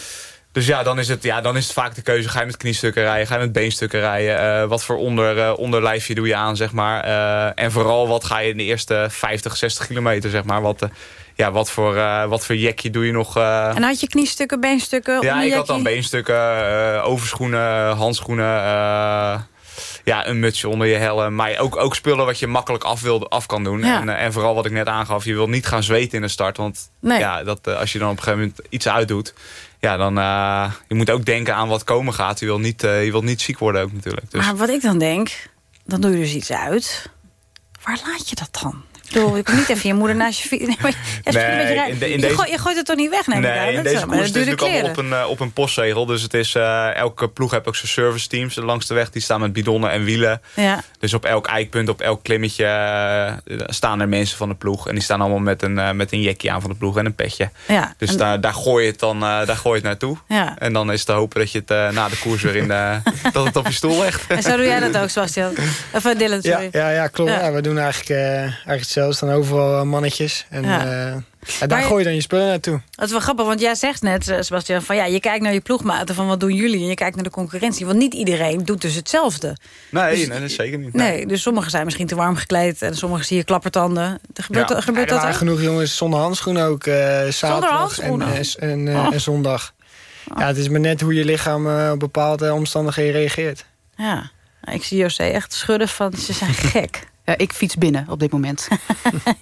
Dus ja dan, is het, ja, dan is het vaak de keuze. Ga je met kniestukken rijden? Ga je met beenstukken rijden? Eh, wat voor onder, eh, onderlijfje doe je aan, zeg maar? Eh, en vooral, wat ga je in de eerste 50, 60 kilometer, zeg maar? Wat, ja, wat, voor, wat voor jekje doe je nog... En had je kniestukken, beenstukken, ja, ik had dan beenstukken, overschoenen, handschoenen. ja, een mutsje onder je helm. Maar ook, ook spullen wat je makkelijk af, wil, af kan doen. Ja. En, en vooral wat ik net aangaf, je wil niet gaan zweten in de start. Want Nee. ja, dat, als je dan op een gegeven moment iets uitdoet... Ja, dan uh, je moet ook denken aan wat komen gaat. Je wil niet, uh, je wilt niet ziek worden ook natuurlijk. Dus. Maar wat ik dan denk, dan doe je dus iets uit. Waar laat je dat dan? Ik bedoel, niet even je moeder naast je fiets. Nee, maar je, Nee, je, in de- in je, deze- gooit, je gooit het toch niet weg, neem ik Nee, aan? in deze koers is natuurlijk allemaal op een, eh, op een postzegel. Dus het is, eh, elke ploeg heeft ook zijn service teams langs de weg. Die staan met bidonnen en wielen. Ja. Dus op elk eikpunt, op elk klimmetje eh, staan er mensen van de ploeg. En die staan allemaal met een, eh, met een jekje aan van de ploeg en een petje. Ja, Dus en- daar, daar gooi je het dan eh, daar gooi je het naartoe. Ja. En dan is te hopen dat je het eh, na de koers weer in de, dat het op je stoel legt. En zo doe jij dat ook, Sebastian. Of uh, Dylan, Ja, sorry. ja, ja, klopt. Ja. Ja. we doen eigenlijk, eh, eigenlijk Er staan overal eh, mannetjes. En Ja. eh, ja, daar je- gooi je dan je spullen naartoe. Dat is wel grappig, want jij zegt net, eh, Sebastian... van ja, je kijkt naar je ploegmaten van wat doen jullie... en je kijkt naar de concurrentie. Want niet iedereen doet dus hetzelfde. Nee, Dus- nee dat is zeker niet. Nee, dus sommigen zijn misschien te warm gekleed... en sommigen zie je klappertanden. Er gebeurt, Ja. er gebeurt Ja, er dat waren ook? genoeg jongens zonder handschoenen ook. eh zaterdag? En, en, eh, Oh. en zondag. Ja, het is maar net hoe je lichaam op bepaalde omstandigheden reageert. Ja, ik zie José echt schudden van ze zijn gek. Ja, ik fiets binnen op dit moment.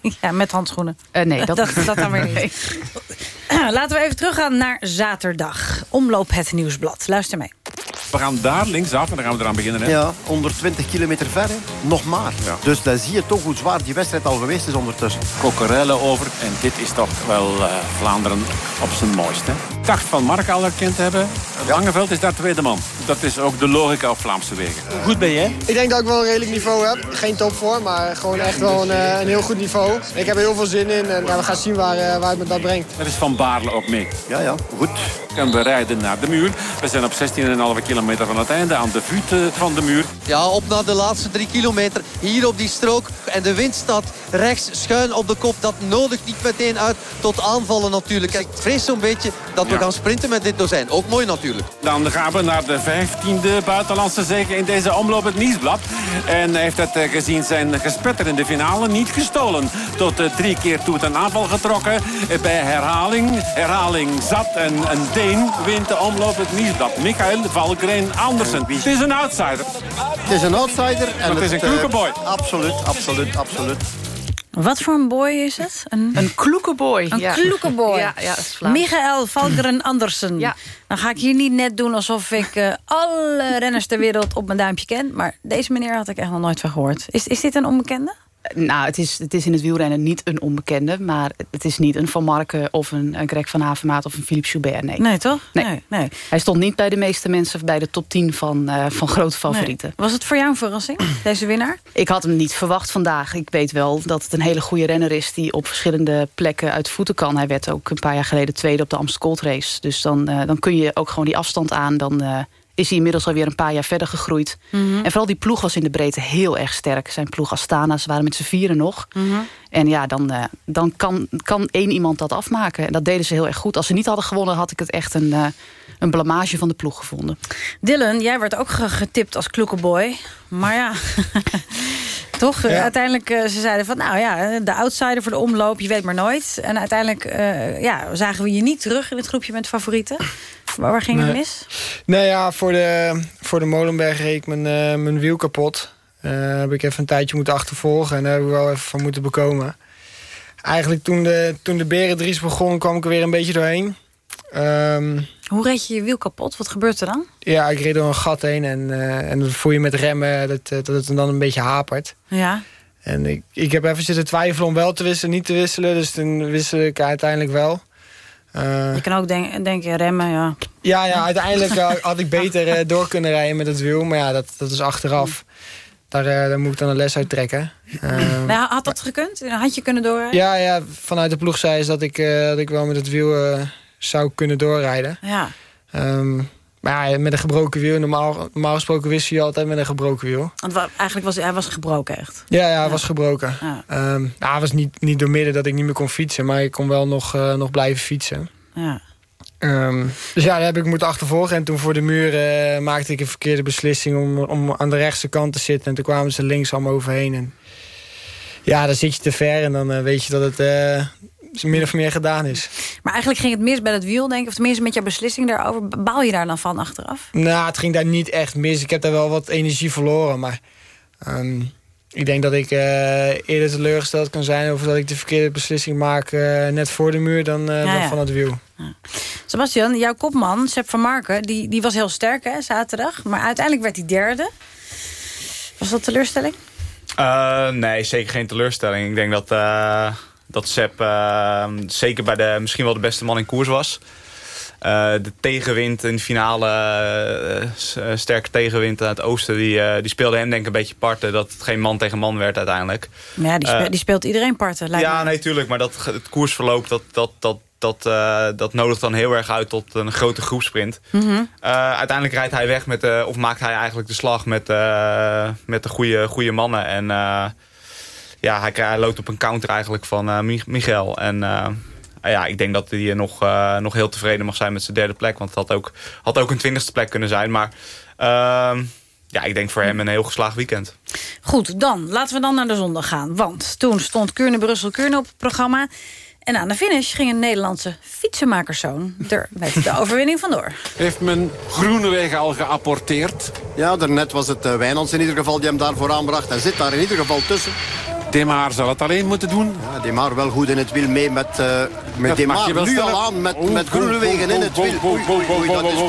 ja, met handschoenen. Eh, nee, dat, dat, dat dan weer niet. Laten we even teruggaan naar zaterdag. Omloop het nieuwsblad. Luister mee. We gaan daar linksaf en dan gaan we eraan beginnen. Hè? Ja, 120 kilometer ver, hè. nog maar. Dus dan zie je toch hoe zwaar die wedstrijd al geweest is ondertussen. Kokerellen over. En dit is toch wel eh, Vlaanderen op zijn mooist. Hè? Tacht van Mark al herkend hebben. Langeveld is daar tweede man. Dat is ook de logica op Vlaamse wegen. Goed ben je, Ik denk dat ik wel een redelijk niveau heb. Geen top voor, maar gewoon echt wel een, eh, een heel goed niveau. Ik heb er heel veel zin in en ja, we gaan zien waar, eh, waar het me dat brengt. Er is Van Baarle ook mee. Ja, ja, goed. En we rijden naar de muur. We zijn op 16,5 kilometer van het einde aan de vuut eh, van de muur. Ja, op naar de laatste drie kilometer. Hier op die strook. En de wind staat rechts schuin op de kop. Dat nodigt niet meteen uit tot aanvallen natuurlijk. Ik vrees zo'n beetje dat we Ja. gaan sprinten met dit dozijn. Ook mooi natuurlijk. Dan gaan we naar de 15e buitenlandse zege in deze omloop het Nieuwsblad. En hij heeft het eh, gezien zijn gespetter in de finale niet gestolen. Tot eh, drie keer toe ten aanval getrokken. Eh, Bij herhaling, herhaling zat en een Deen wint de omloop het Nieuwsblad. Michael Valgren Andersen. Het is een outsider. Het is een outsider. En het is een eh, kloekenboy. absoluut, absoluut, absoluut. Wat voor een boy is het? Een, een kloekenboy. Een ja. kloekenboy. Ja, ja, dat is. Michael Valgren Andersen. Ja. Dan ga ik hier niet net doen alsof ik eh, alle renners ter wereld op mijn duimpje ken. Maar deze meneer had ik echt nog nooit van gehoord. Is, is dit een onbekende? Nou, het is, het is in het wielrennen niet een onbekende. Maar het is niet een Van Marken of een, een Greg van Havermaat of een Philippe Joubert. Nee, Nee, toch? Nee. nee. Hij stond niet bij de meeste mensen bij de top 10 van, eh, van grote favorieten. Nee. Was het voor jou een verrassing, deze winnaar? Ik had hem niet verwacht vandaag. Ik weet wel dat het een hele goede renner is... die op verschillende plekken uit voeten kan. Hij werd ook een paar jaar geleden tweede op de Amstel Gold Race. Dus dan, eh, dan kun je ook gewoon die afstand aan. Dan eh, is hij inmiddels alweer een paar jaar verder gegroeid. Mhm. En vooral die ploeg was in de breedte heel erg sterk. Zijn ploeg Astana, ze waren met z'n vieren nog. Mhm. En ja, dan, eh, dan kan, kan één iemand dat afmaken. En dat deden ze heel erg goed. Als ze niet hadden gewonnen, had ik het echt een, eh, een blamage van de ploeg gevonden. Dylan, jij werd ook ge- getipt als kloekenboy. Maar ja, toch? Ja. Uiteindelijk, eh, ze zeiden van, nou ja, de outsider voor de omloop, je weet maar nooit. En uiteindelijk eh, ja, zagen we je niet terug in het groepje met favorieten. Waar, waar ging het Nee. mis? Nee, ja, voor de, voor de Molenberg reed ik mijn, eh, mijn wiel kapot. Eh, heb ik even een tijdje moeten achtervolgen en daar heb ik wel even van moeten bekomen. Eigenlijk toen de, toen de Berendries begon, kwam ik er weer een beetje doorheen. Ehm, Hoe reed je je wiel kapot? Wat gebeurt er dan? ja, ik reed door een gat heen en, eh, en dan voel je met remmen dat, dat het dan een beetje hapert. Ja. En ik, ik heb even zitten twijfelen om wel te wisselen, niet te wisselen. Dus toen wisselde ik uiteindelijk wel. Eh, Je kan ook denk- denken, remmen, ja. ja, ja, uiteindelijk eh, had ik beter eh, door kunnen rijden met het wiel. Maar ja, dat, dat is achteraf. Daar, daar moet ik dan een les uit trekken. Eh, Nou, had dat gekund? Had je kunnen doorrijden? ja, ja, vanuit de ploeg zei ze dat ik, dat ik wel met het wiel zou kunnen doorrijden. Ja. Ehm, maar ja, met een gebroken wiel, normaal, normaal gesproken wist je altijd met een gebroken wiel. Want wa- eigenlijk was hij was gebroken echt. Ja, ja, hij was gebroken. Ja. Ehm, nou, het was niet, niet door midden dat ik niet meer kon fietsen, maar ik kon wel nog, eh, nog blijven fietsen. Ja. Ehm, dus ja, daar heb ik moeten achtervolgen. En toen voor de muur eh, maakte ik een verkeerde beslissing om, om aan de rechtse kant te zitten. En toen kwamen ze links allemaal overheen. En ja, dan zit je te ver en dan eh, weet je dat het min of meer gedaan is. Maar eigenlijk ging het mis bij het wiel, denk ik. Of tenminste met jouw beslissing daarover. Baal je daar dan van achteraf? Nou, het ging daar niet echt mis. Ik heb daar wel wat energie verloren. Maar ehm, ik denk dat ik eh, eerder teleurgesteld kan zijn... over dat ik de verkeerde beslissing maak eh, net voor de muur dan, eh, Ja, dan ja. van het wiel. Sebastian, jouw kopman, Sepp van Marken... Die, die was heel sterk, hè, zaterdag. Maar uiteindelijk werd hij derde. Was dat teleurstelling? Eh, nee, zeker geen teleurstelling. Ik denk dat, eh dat Sepp eh, zeker bij de, misschien wel de beste man in koers was. Eh, de tegenwind in de finale, eh, eh, sterke tegenwind uit het oosten... Die, die speelde hem denk ik een beetje parten. Dat het geen man tegen man werd uiteindelijk. Ja, die, spe- Eh, die speelt iedereen parten. lijkt ja, me. nee, tuurlijk. Maar dat, het koersverloop, dat, dat, dat, dat, dat nodigt dan heel erg uit tot een grote groepsprint. Mhm. Uiteindelijk rijdt hij weg met de, of maakt hij eigenlijk de slag met, met de goede, goede mannen. En ja, hij, hij loopt op een counter eigenlijk van eh, Michael. En eh, ja, ik denk dat hij nog, eh, nog heel tevreden mag zijn met zijn derde plek. Want het had ook, had ook een twintigste plek kunnen zijn. Maar ehm, ja, ik denk voor hem een heel geslaagd weekend. Goed, dan laten we dan naar de zondag gaan. Want toen stond Kuurne Brussel Kuurne op het programma. En aan de finish ging een Nederlandse fietsenmakerszoon er met de overwinning vandoor. Heeft men Groenewegen al geapporteerd? Ja, daarnet was het Wijnands in ieder geval die hem daarvoor aanbracht. Hij zit daar in ieder geval tussen. Demar zal het alleen moeten doen. Ja, Demar wel goed in het wiel mee met, uh, met Demar nu stellen. al aan met, Oeh, met Groenewegen in het oeh, wiel. Oei, oei, oei, dat is.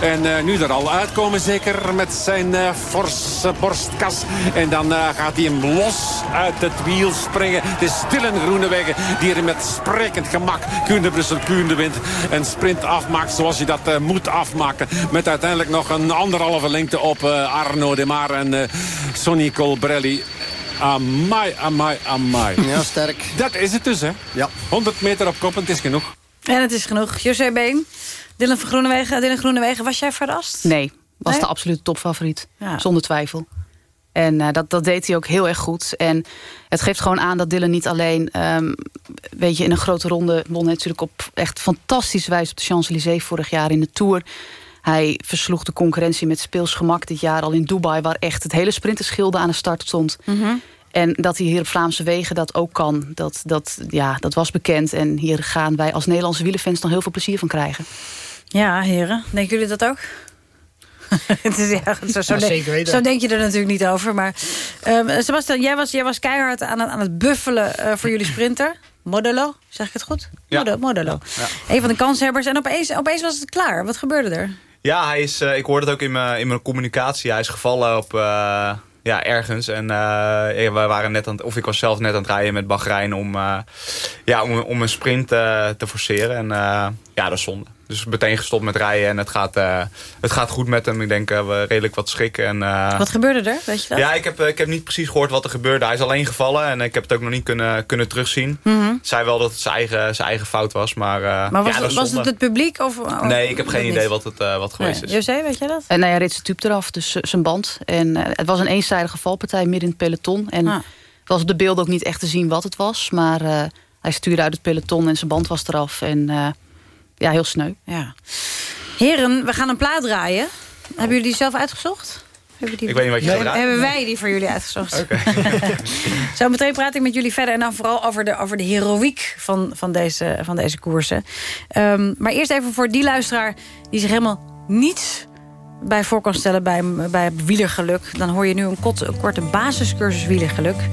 En nu er al uitkomen zeker met zijn eh, forse borstkas. En dan eh, gaat hij hem los uit het wiel springen. Het is Dylan Groenewegen die er met sprekend gemak Kuurne Brussel Kuurne wint. En sprint afmaakt zoals je dat moet afmaken. Met uiteindelijk nog een anderhalve lengte op Arno de Maar en Sonny Colbrelli. Amai, amai, amai. Ja, sterk. Dat is het dus, hè? Ja. 100 meter op kop en het is genoeg. En het is genoeg. José Been, Dylan van Groenewegen. Dylan Groenewegen, was jij verrast? Nee, was Nee? de absolute topfavoriet. Ja. Zonder twijfel. En eh, dat, dat deed hij ook heel erg goed. En het geeft gewoon aan dat Dylan niet alleen... ehm, weet je, in een grote ronde won hij natuurlijk op echt fantastische wijze... op de Champs-Élysées vorig jaar in de Tour. Hij versloeg de concurrentie met speels gemak dit jaar al in Dubai... waar echt het hele sprinterschilde aan de start stond. Mhm. En dat hij hier op Vlaamse wegen dat ook kan, dat, dat, ja, dat was bekend. En hier gaan wij als Nederlandse wielenfans nog heel veel plezier van krijgen. Ja, heren. Denken jullie dat ook? Het is, ja, zo, zo, Ja, denk- zo denk je er natuurlijk niet over. Maar ehm, Sebastian, jij was, jij was keihard aan het, aan het buffelen eh, voor jullie sprinter. Modelo, zeg ik het goed? Ja. Modo- Modelo. Een van de kanshebbers. En opeens, opeens was het klaar. Wat gebeurde er? Ja, hij is, eh, ik hoorde het ook in mijn, in mijn communicatie. Hij is gevallen op eh, ja, ergens. En eh, we waren net aan of ik was zelf net aan het rijden met Bahrein om, ja, om, om een sprint te forceren. En ja, dat is zonde. Dus meteen gestopt met rijden en het gaat, eh, het gaat goed met hem. Ik denk eh, we redelijk wat schrik. En, eh, Wat gebeurde er? Weet je dat? ja, ik heb, ik heb niet precies gehoord wat er gebeurde. Hij is alleen gevallen en ik heb het ook nog niet kunnen, kunnen terugzien. Hij zei wel dat het zijn eigen, zijn eigen fout was, maar, eh, Maar was, ja, het, was het het publiek? Of, of- Nee, ik heb geen niet? idee wat het eh, wat geweest Nee. is. José, weet jij dat? En nou ja, reed zijn tube eraf, dus zijn band. En het was een eenzijdige valpartij midden in het peloton. En Ah. het was op de beelden ook niet echt te zien wat het was. Maar eh, hij stuurde uit het peloton en zijn band was eraf. En eh, ja, heel sneu. Ja. Heren, we gaan een plaat draaien. Hebben jullie die zelf uitgezocht? Hebben die... Ik weet niet wat je draaien. Hebben wij die voor jullie uitgezocht? Zo meteen praat ik met jullie verder. En dan vooral over de, over de heroïek van, van, deze, van deze koersen. Ehm, maar eerst even voor die luisteraar die zich helemaal niets bij voor kan stellen bij, bij wielergeluk... dan hoor je nu een, kot, een korte basiscursus wielergeluk.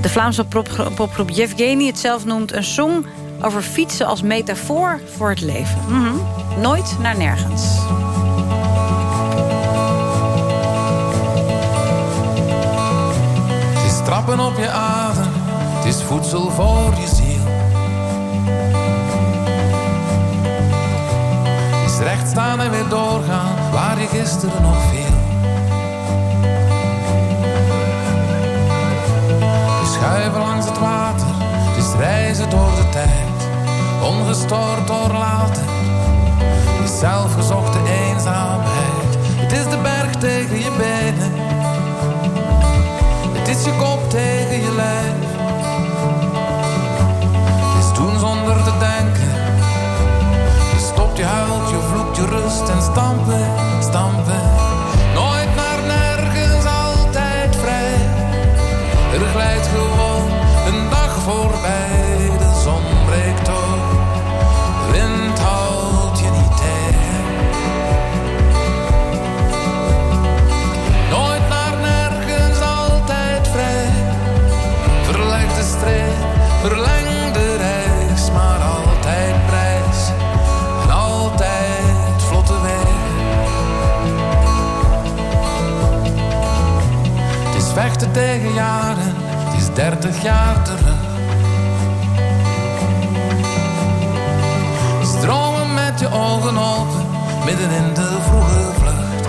De Vlaamse pop- popgroep Yevgeny het zelf noemt... een song over fietsen als metafoor voor het leven. Mhm. Nooit naar nergens. Het is trappen op je adem, het is voedsel voor je ziel. Het is recht staan en weer doorgaan, waar je gisteren nog viel. Het schuiven langs het water, het is reizen door de tijd. Ongestoord door later, je zelfgezochte eenzaamheid. Het is de berg tegen je benen. Het is je kop tegen je Vechten tegen jaren, het is dertig jaar terug. Stromen met je ogen open, midden in de vroege vlucht.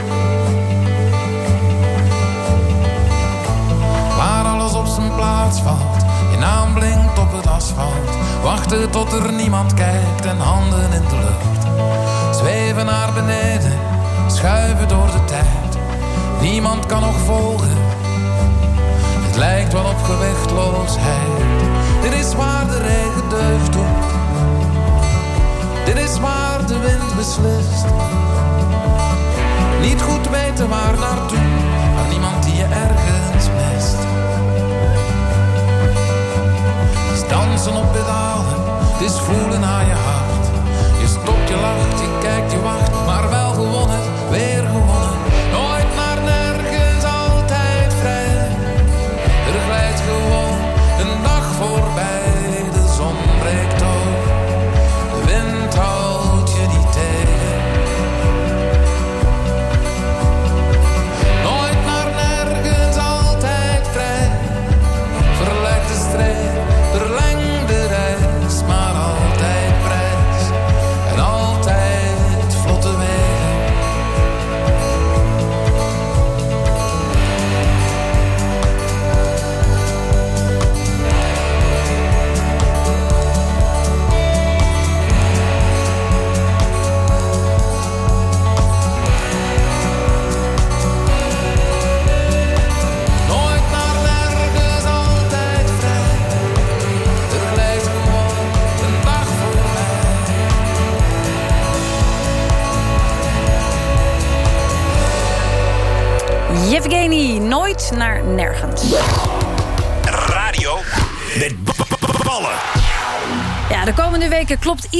Waar alles op zijn plaats valt, je naam blinkt op het asfalt. Wachten tot er niemand kijkt en handen in de lucht. Zweven naar beneden, schuiven door de tijd. Niemand kan nog volgen, lijkt wel op gewichtloosheid. Dit is waar de regen deugd doet. Dit is waar de wind beslist. Niet goed weten waar naartoe, maar niemand die je ergens mist. Het is dansen op pedalen, het is voelen aan je hart. Je stopt, je lacht, je kijkt, je wacht, maar wel gewonnen, weer gewonnen.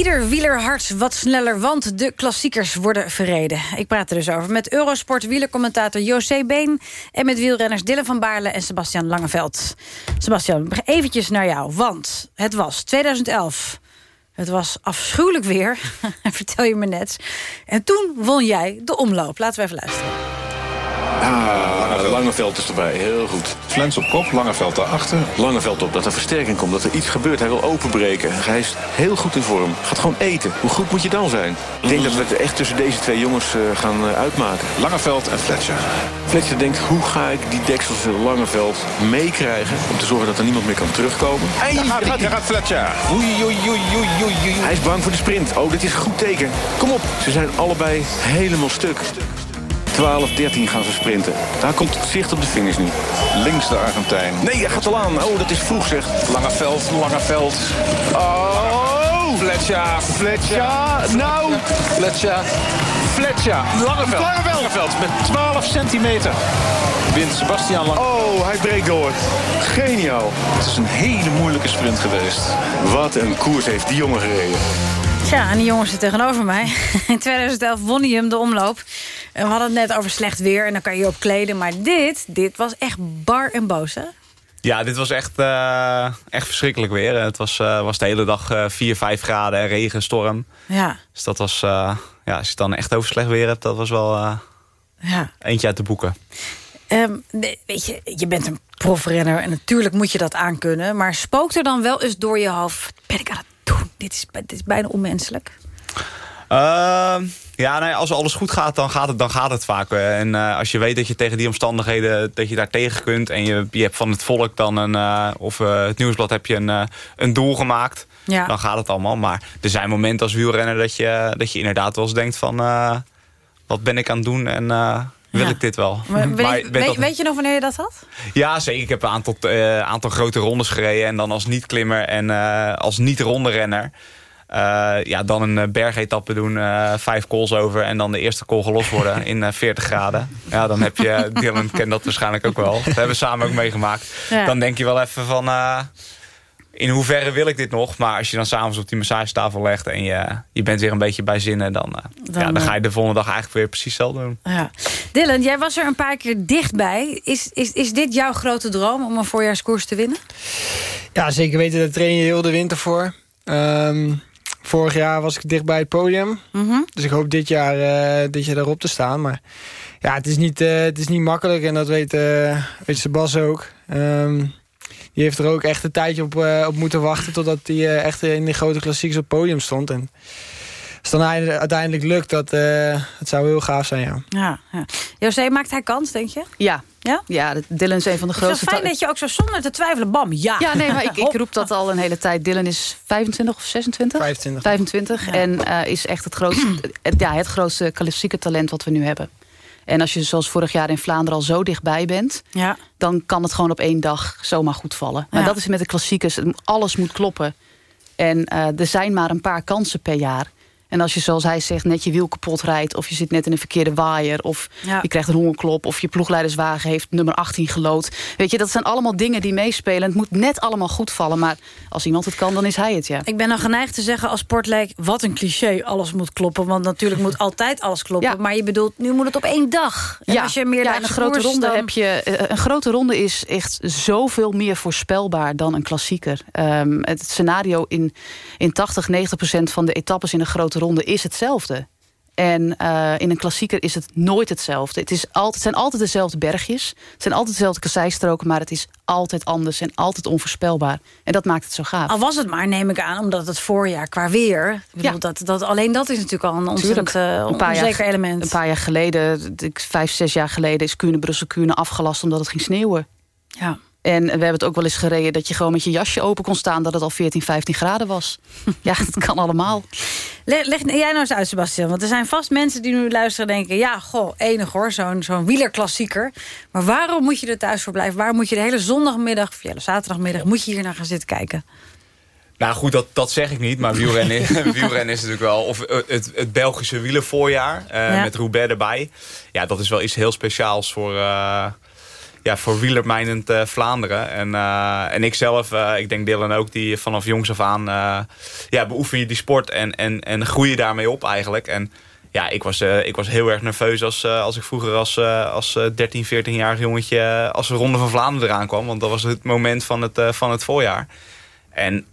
Ieder wielerhart wat sneller... want de klassiekers worden verreden. Ik praat er dus over met Eurosport wielercommentator José Been... en met wielrenners Dylan van Baarle en Sebastian Langeveld. Sebastian, eventjes naar jou, want het was 2011... Het was afschuwelijk weer, vertel je me net. En toen won jij de omloop. Laten we even luisteren. Ah, Langeveld is erbij, heel goed. Flens op kop, Langeveld daarachter. Langeveld op dat er versterking komt, dat er iets gebeurt. Hij wil openbreken. Hij is heel goed in vorm. Gaat gewoon eten. Hoe goed moet je dan zijn? Ik denk dat we het echt tussen deze twee jongens eh, gaan eh, uitmaken. Langeveld en Fletcher. Fletcher denkt, hoe ga ik die deksels Langeveld meekrijgen... om te zorgen dat er niemand meer kan terugkomen? Hey, daar gaat, daar gaat Fletcher. Oei, oei, oei, oei, oei, oei. Hij is bang voor de sprint. Oh, dit is een goed teken. Kom op. Ze zijn allebei helemaal stuk. 12, 13 gaan ze sprinten. Daar komt het zicht op de finish nu. Links de Argentijn. Nee, hij gaat al aan. Oh, dat is vroeg zeg. Langeveld, Langeveld. Oh! Fletcher, Fletcher. Nou! Fletcher. Fletcher. Langeveld. Langeveld. Met 12 centimeter. Wint Sebastian Lang. Oh, hij breekt door. Geniaal. Het is een hele moeilijke sprint geweest. Wat een koers heeft die jongen gereden. Tja, en die jongens zitten tegenover mij. In 2011 won hij hem de omloop. En we hadden het net over slecht weer en dan kan je je op kleden. Maar dit, dit was echt bar en boos, hè? Ja, dit was echt, eh, echt verschrikkelijk weer. Het was, eh, was de hele dag eh 4, 5 graden en regen, storm. Ja. Dus dat was, eh, ja, als je het dan echt over slecht weer hebt, dat was wel Ja. eentje uit de boeken. Ehm, weet je, je bent een profrenner en natuurlijk moet je dat aankunnen. Maar spookt er dan wel eens door je hoofd... ben ik aan het doen? Dit is, dit is bijna onmenselijk. Ja, nee, als alles goed gaat, dan gaat het, dan gaat het vaak. eh. En eh, als je weet dat je tegen die omstandigheden dat je daar tegen kunt... en je, je hebt van het volk dan een... eh, of het nieuwsblad heb je een, een doel gemaakt... Ja. dan gaat het allemaal. Maar er zijn momenten als wielrenner dat je, dat je inderdaad wel eens denkt van... wat ben ik aan het doen en wil Ja. ik dit wel? Maar, weet, Maar je- ik weet weet, dat- weet je nog wanneer je dat had? ja, zeker. Ik heb een aantal, aantal grote rondes gereden. En dan als niet-klimmer en als niet-ronde-renner. Eh, ja, dan een eh, bergetappe doen, eh, vijf calls over... en dan de eerste call gelost worden in eh, 40 graden. Ja, dan heb je... Dylan kent dat waarschijnlijk ook wel. Dat hebben we samen ook meegemaakt. Ja. Dan denk je wel even van... eh, in hoeverre wil ik dit nog? Maar als je dan s'avonds op die massagetafel legt... en je, je bent weer een beetje bij zinnen... dan, eh, Dan, ja, dan ga je de volgende dag eigenlijk weer precies hetzelfde doen. Ja. Dylan, jij was er een paar keer dichtbij. Is, is, is dit jouw grote droom om een voorjaarskoers te winnen? Ja, zeker weten. Daar train je heel de winter voor. Ehm, vorig jaar was ik dicht bij het podium. Mhm. Dus ik hoop dit jaar, eh, dit jaar erop te staan. Maar ja, het is niet, eh, het is niet makkelijk. En dat weet, eh weet Sebas ook. Ehm, die heeft er ook echt een tijdje op, eh, op moeten wachten... totdat hij eh, echt in de grote klassiekers op het podium stond. En als het dan uiteindelijk- lukt, dat, eh, dat zou heel gaaf zijn, ja. Ja, ja. José, maakt hij kans, denk je? Ja. Ja? Ja, Dylan is een van de Het is grootste... fijn dat je ook zo zonder te twijfelen, bam, ja. Ja, nee, maar ik, ik roep dat al een hele tijd. Dylan is 25 of 26? 25. 25. En eh, is echt het grootste, het, ja, het grootste klassieke talent wat we nu hebben. En als je zoals vorig jaar in Vlaanderen al zo dichtbij bent... Ja. dan kan het gewoon op één dag zomaar goed vallen. Maar Ja. dat is met de klassiekers. Alles moet kloppen. En eh, er zijn maar een paar kansen per jaar. En als je, zoals hij zegt, net je wiel kapot rijdt... of je zit net in een verkeerde waaier... of Ja. je krijgt een hongerklop... of je ploegleiderswagen heeft nummer 18 gelood. Weet je, dat zijn allemaal dingen die meespelen. Het moet net allemaal goed vallen. Maar als iemand het kan, dan is hij het, ja. Ik ben dan geneigd te zeggen als sportleek... wat een cliché, alles moet kloppen. Want natuurlijk moet altijd alles kloppen. Ja. Maar je bedoelt, nu moet het op één dag. En als je meer ja, een grote ronde heb je. eh, Een grote ronde is echt zoveel meer voorspelbaar dan een klassieker. Ehm, het scenario in, in 80, 90 procent van de etappes in een grote ronde is hetzelfde. En eh, in een klassieker is het nooit hetzelfde. Het, is altijd, het zijn altijd dezelfde bergjes. Het zijn altijd dezelfde kasseistroken. Maar het is altijd anders en altijd onvoorspelbaar. En dat maakt het zo gaaf. Al was het maar, neem ik aan, omdat het voorjaar qua weer... Ik bedoel, Ja. dat, dat, alleen dat is natuurlijk al een ontzettend uh, een paar jaar, element. Een paar jaar geleden, ik- vijf, zes jaar geleden... is Kuurne, Brussel, Kuurne afgelast omdat het ging sneeuwen. Ja. En we hebben het ook wel eens gereden dat je gewoon met je jasje open kon staan... dat het al 14, 15 graden was. ja, dat kan allemaal. Leg, leg jij nou eens uit, Sebastian. Want er zijn vast mensen die nu luisteren en denken... ja, goh, enig hoor, zo'n zo'n wielerklassieker. Maar waarom moet je er thuis voor blijven? Waarom moet je de hele zondagmiddag of de zaterdagmiddag... moet je hier naar gaan zitten kijken? Nou goed, dat, dat zeg ik niet. Maar wielrennen, is- wielrennen is natuurlijk wel... Of eh, het, het Belgische wielervoorjaar eh, Ja. met Roubaix erbij. Ja, dat is wel iets heel speciaals voor... eh ja, voor wielermijnend eh, Vlaanderen. En, eh, en ik zelf, eh, ik denk Dylan ook, die vanaf jongs af aan... ja, beoefen je die sport en, en, en groei je daarmee op eigenlijk. En ja, ik was, ik was heel erg nerveus als, als ik vroeger als, als eh, 13, 14-jarig jongetje... als de Ronde van Vlaanderen eraan kwam. Want dat was het moment van het, van het voorjaar. En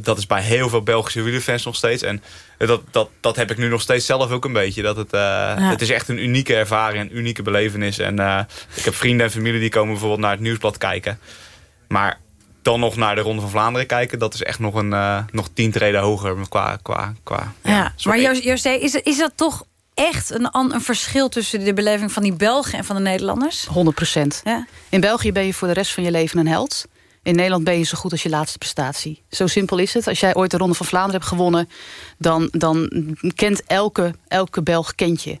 dat is bij heel veel Belgische wielerfans nog steeds. En dat, dat, dat heb ik nu nog steeds zelf ook een beetje. Dat het, eh, het is echt een unieke ervaring, een unieke belevenis. En eh, ik heb vrienden en familie die komen bijvoorbeeld naar het nieuwsblad kijken. Maar dan nog naar de Ronde van Vlaanderen kijken... dat is echt nog, een, eh, nog tien treden hoger qua... qua, qua Ja, maar Jos- José, is, is dat toch echt een, een verschil... tussen de beleving van die Belgen en van de Nederlanders? 100 procent. Ja. In België ben je voor de rest van je leven een held. In Nederland ben je zo goed als je laatste prestatie. Zo simpel is het. Als jij ooit de Ronde van Vlaanderen hebt gewonnen... dan, dan kent elke, elke Belg kent je.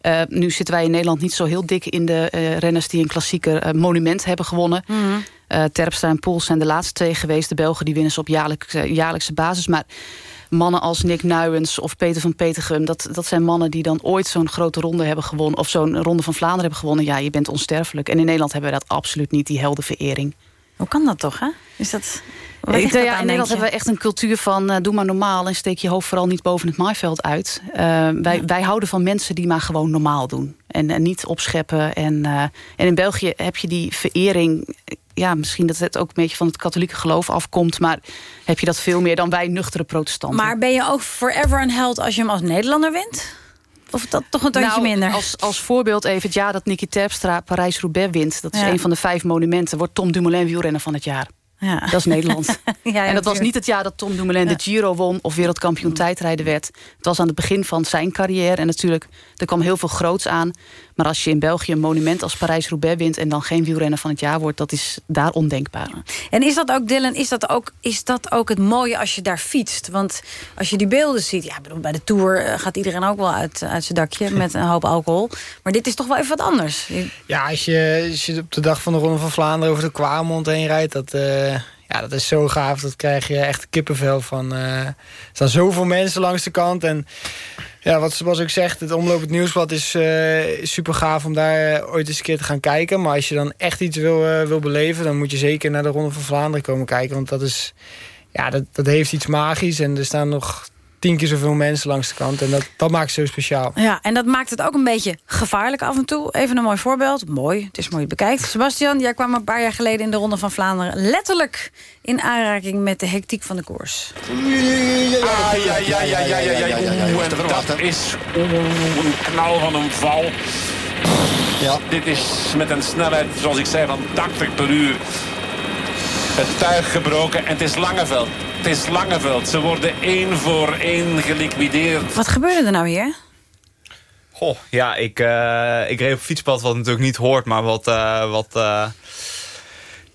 Eh, nu zitten wij in Nederland niet zo heel dik in de eh, renners... die een klassieker eh, monument hebben gewonnen. Eh, Terpstra en Poels zijn de laatste twee geweest. De Belgen die winnen ze op jaarlijkse, jaarlijkse basis. Maar mannen als Nick Nuyens of Peter van Petergem... Dat, dat zijn mannen die dan ooit zo'n grote ronde hebben gewonnen... of zo'n ronde van Vlaanderen hebben gewonnen. Ja, je bent onsterfelijk. En in Nederland hebben we dat absoluut niet, die heldenverering. Hoe kan dat toch, hè? Is dat... Dat ja, aan, in Nederland hebben we echt een cultuur van eh, doe maar normaal en steek je hoofd vooral niet boven het maaiveld uit. Eh, wij, wij houden van mensen die maar gewoon normaal doen en, en niet opscheppen. En, eh, en in België heb je die verering. Ja, misschien dat het ook een beetje van het katholieke geloof afkomt, maar heb je dat veel meer dan wij nuchtere protestanten. Maar ben je ook forever een held als je hem als Nederlander wint? Of dat toch een tandje Nou, minder? Als, als voorbeeld even het jaar dat Nicky Terpstra Parijs-Roubaix wint. Dat is Ja. een van de vijf monumenten. Wordt Tom Dumoulin wielrenner van het jaar. Ja. Dat is Nederland. Ja, en dat was niet het jaar dat Tom Dumoulin de Giro won... of wereldkampioen tijdrijden werd. Het was aan het begin van zijn carrière. En natuurlijk, er kwam heel veel groots aan. Maar als je in België een monument als Parijs-Roubaix wint... en dan geen wielrenner van het jaar wordt, dat is daar ondenkbaar. En is dat ook, Dylan, is dat ook, is dat ook het mooie als je daar fietst? Want als je die beelden ziet... Ja, bedoel, bij de Tour eh, gaat iedereen ook wel uit, uit zijn dakje... met een hoop alcohol. Maar dit is toch wel even wat anders. Ja, als je, als je op de dag van de Ronde van Vlaanderen over de Kwaarmond heen rijdt... Dat, eh, ja, dat is zo gaaf. Dat krijg je echt kippenvel van. eh, er staan zoveel mensen langs de kant. En ja, wat zoals ik zeg, het Omloop het Nieuwsblad is eh, super gaaf om daar eh, ooit eens een keer te gaan kijken. Maar als je dan echt iets wil, eh, wil beleven... dan moet je zeker naar de Ronde van Vlaanderen komen kijken. Want dat is... Ja, dat, dat heeft iets magisch. En er staan nog tien keer zoveel mensen langs de kant. En dat, dat maakt het zo speciaal. Ja, en dat maakt het ook een beetje gevaarlijk af en toe. Even een mooi voorbeeld. Mooi, het is mooi bekijkt. Sebastian, jij kwam een paar jaar geleden in de Ronde van Vlaanderen... letterlijk in aanraking met de hectiek van de koers. Ah, ja, ja, ja, ja, ja, ja. En dat is een knal van een val. Ja. Dit is met een snelheid, zoals ik zei, van 80 per uur. Het tuig gebroken en het is Langeveld. Het is Langeveld. Ze worden één voor één geliquideerd. Wat gebeurde er nou hier? Goh, ja, ik, eh, ik reed op fietspad wat natuurlijk niet hoort, maar wat, eh, wat eh,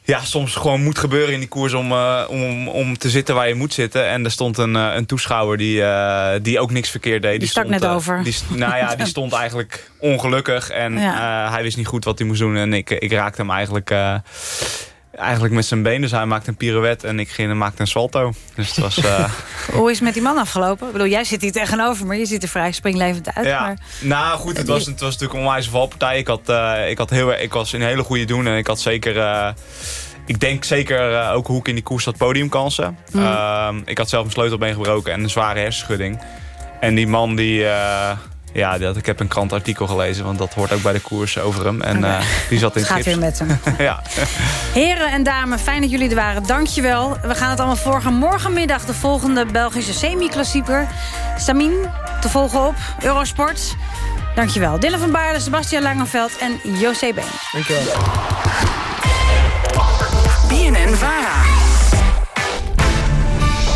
ja, soms gewoon moet gebeuren in die koers om, eh, om, om te zitten waar je moet zitten. En er stond een, eh, een toeschouwer die, eh, die ook niks verkeerd deed. Die stak stond, net over. Die, nou ja, die stond eigenlijk ongelukkig en Ja. eh, hij wist niet goed wat hij moest doen. En ik, ik raakte hem eigenlijk... Eigenlijk met zijn been, dus hij maakte een pirouette en ik ging en maakte een salto. Dus het was... eh, Hoe is het met die man afgelopen? Ik bedoel, jij zit hier tegenover me. Je ziet er vrij springlevend uit. Ja, Maar... nou goed, het was, het was natuurlijk een onwijs valpartij. Ik, had, eh, ik, had heel, ik was in hele goede doen en ik had zeker... eh, ik denk zeker ook hoe ik in die koers had podiumkansen. Mm. Ehm, ik had zelf een sleutelbeen gebroken en een zware hersenschudding. En die man die... ja, dat, ik heb een krantartikel gelezen, want dat hoort ook bij de koers over hem. En eh, die zat in Het gaat gips. weer met hem. ja. Heren en dames, fijn dat jullie er waren. Dankjewel. We gaan het allemaal volgen. Morgenmiddag de volgende Belgische semi-klassieker. Samin, te volgen op Eurosport. Dankjewel. Dylan van Baarle, Sebastian Langeveld en José Been. Dankjewel. BNN Vara.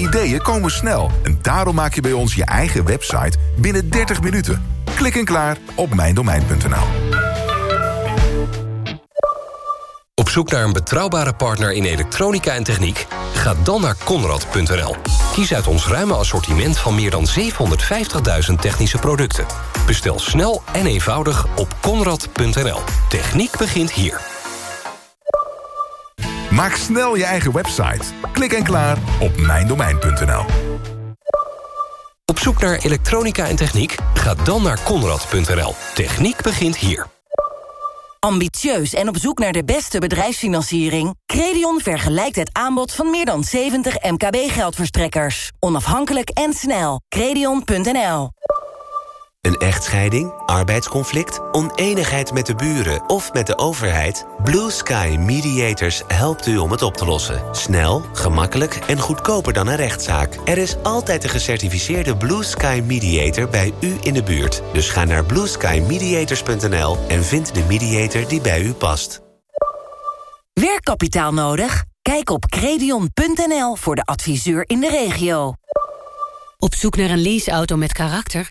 Ideeën komen snel en daarom maak je bij ons je eigen website binnen 30 minuten. Klik en klaar op mijndomein.nl. Op zoek naar een betrouwbare partner in elektronica en techniek? Ga dan naar Conrad.nl. Kies uit ons ruime assortiment van meer dan 750.000 technische producten. Bestel snel en eenvoudig op Conrad.nl. Techniek begint hier. Maak snel je eigen website. Klik en klaar op mijndomein.nl. Op zoek naar elektronica en techniek? Ga dan naar Conrad.nl. Techniek begint hier. Ambitieus en op zoek naar de beste bedrijfsfinanciering? Credion vergelijkt het aanbod van meer dan 70 MKB-geldverstrekkers. Onafhankelijk en snel. Credion.nl Een echtscheiding, arbeidsconflict, oneenigheid met de buren of met de overheid? Blue Sky Mediators helpt u om het op te lossen. Snel, gemakkelijk en goedkoper dan een rechtszaak. Er is altijd een gecertificeerde Blue Sky Mediator bij u in de buurt. Dus ga naar blueskymediators.nl en vind de mediator die bij u past. Werkkapitaal nodig? Kijk op credion.nl voor de adviseur in de regio. Op zoek naar een leaseauto met karakter?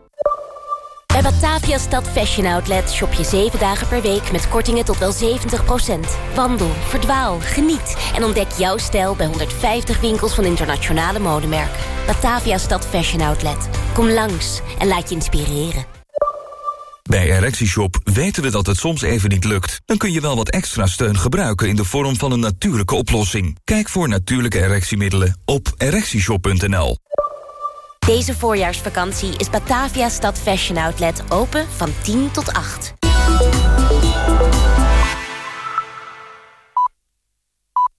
Bij Batavia Stad Fashion Outlet shop je 7 dagen per week met kortingen tot wel 70%. Wandel, verdwaal, geniet en ontdek jouw stijl bij 150 winkels van internationale modemerken. Batavia Stad Fashion Outlet. Kom langs en laat je inspireren. Bij ErectieShop weten we dat het soms even niet lukt. Dan kun je wel wat extra steun gebruiken in de vorm van een natuurlijke oplossing. Kijk voor natuurlijke erectiemiddelen op ErectieShop.nl. Deze voorjaarsvakantie is Batavia Stad Fashion Outlet open van 10 tot 8.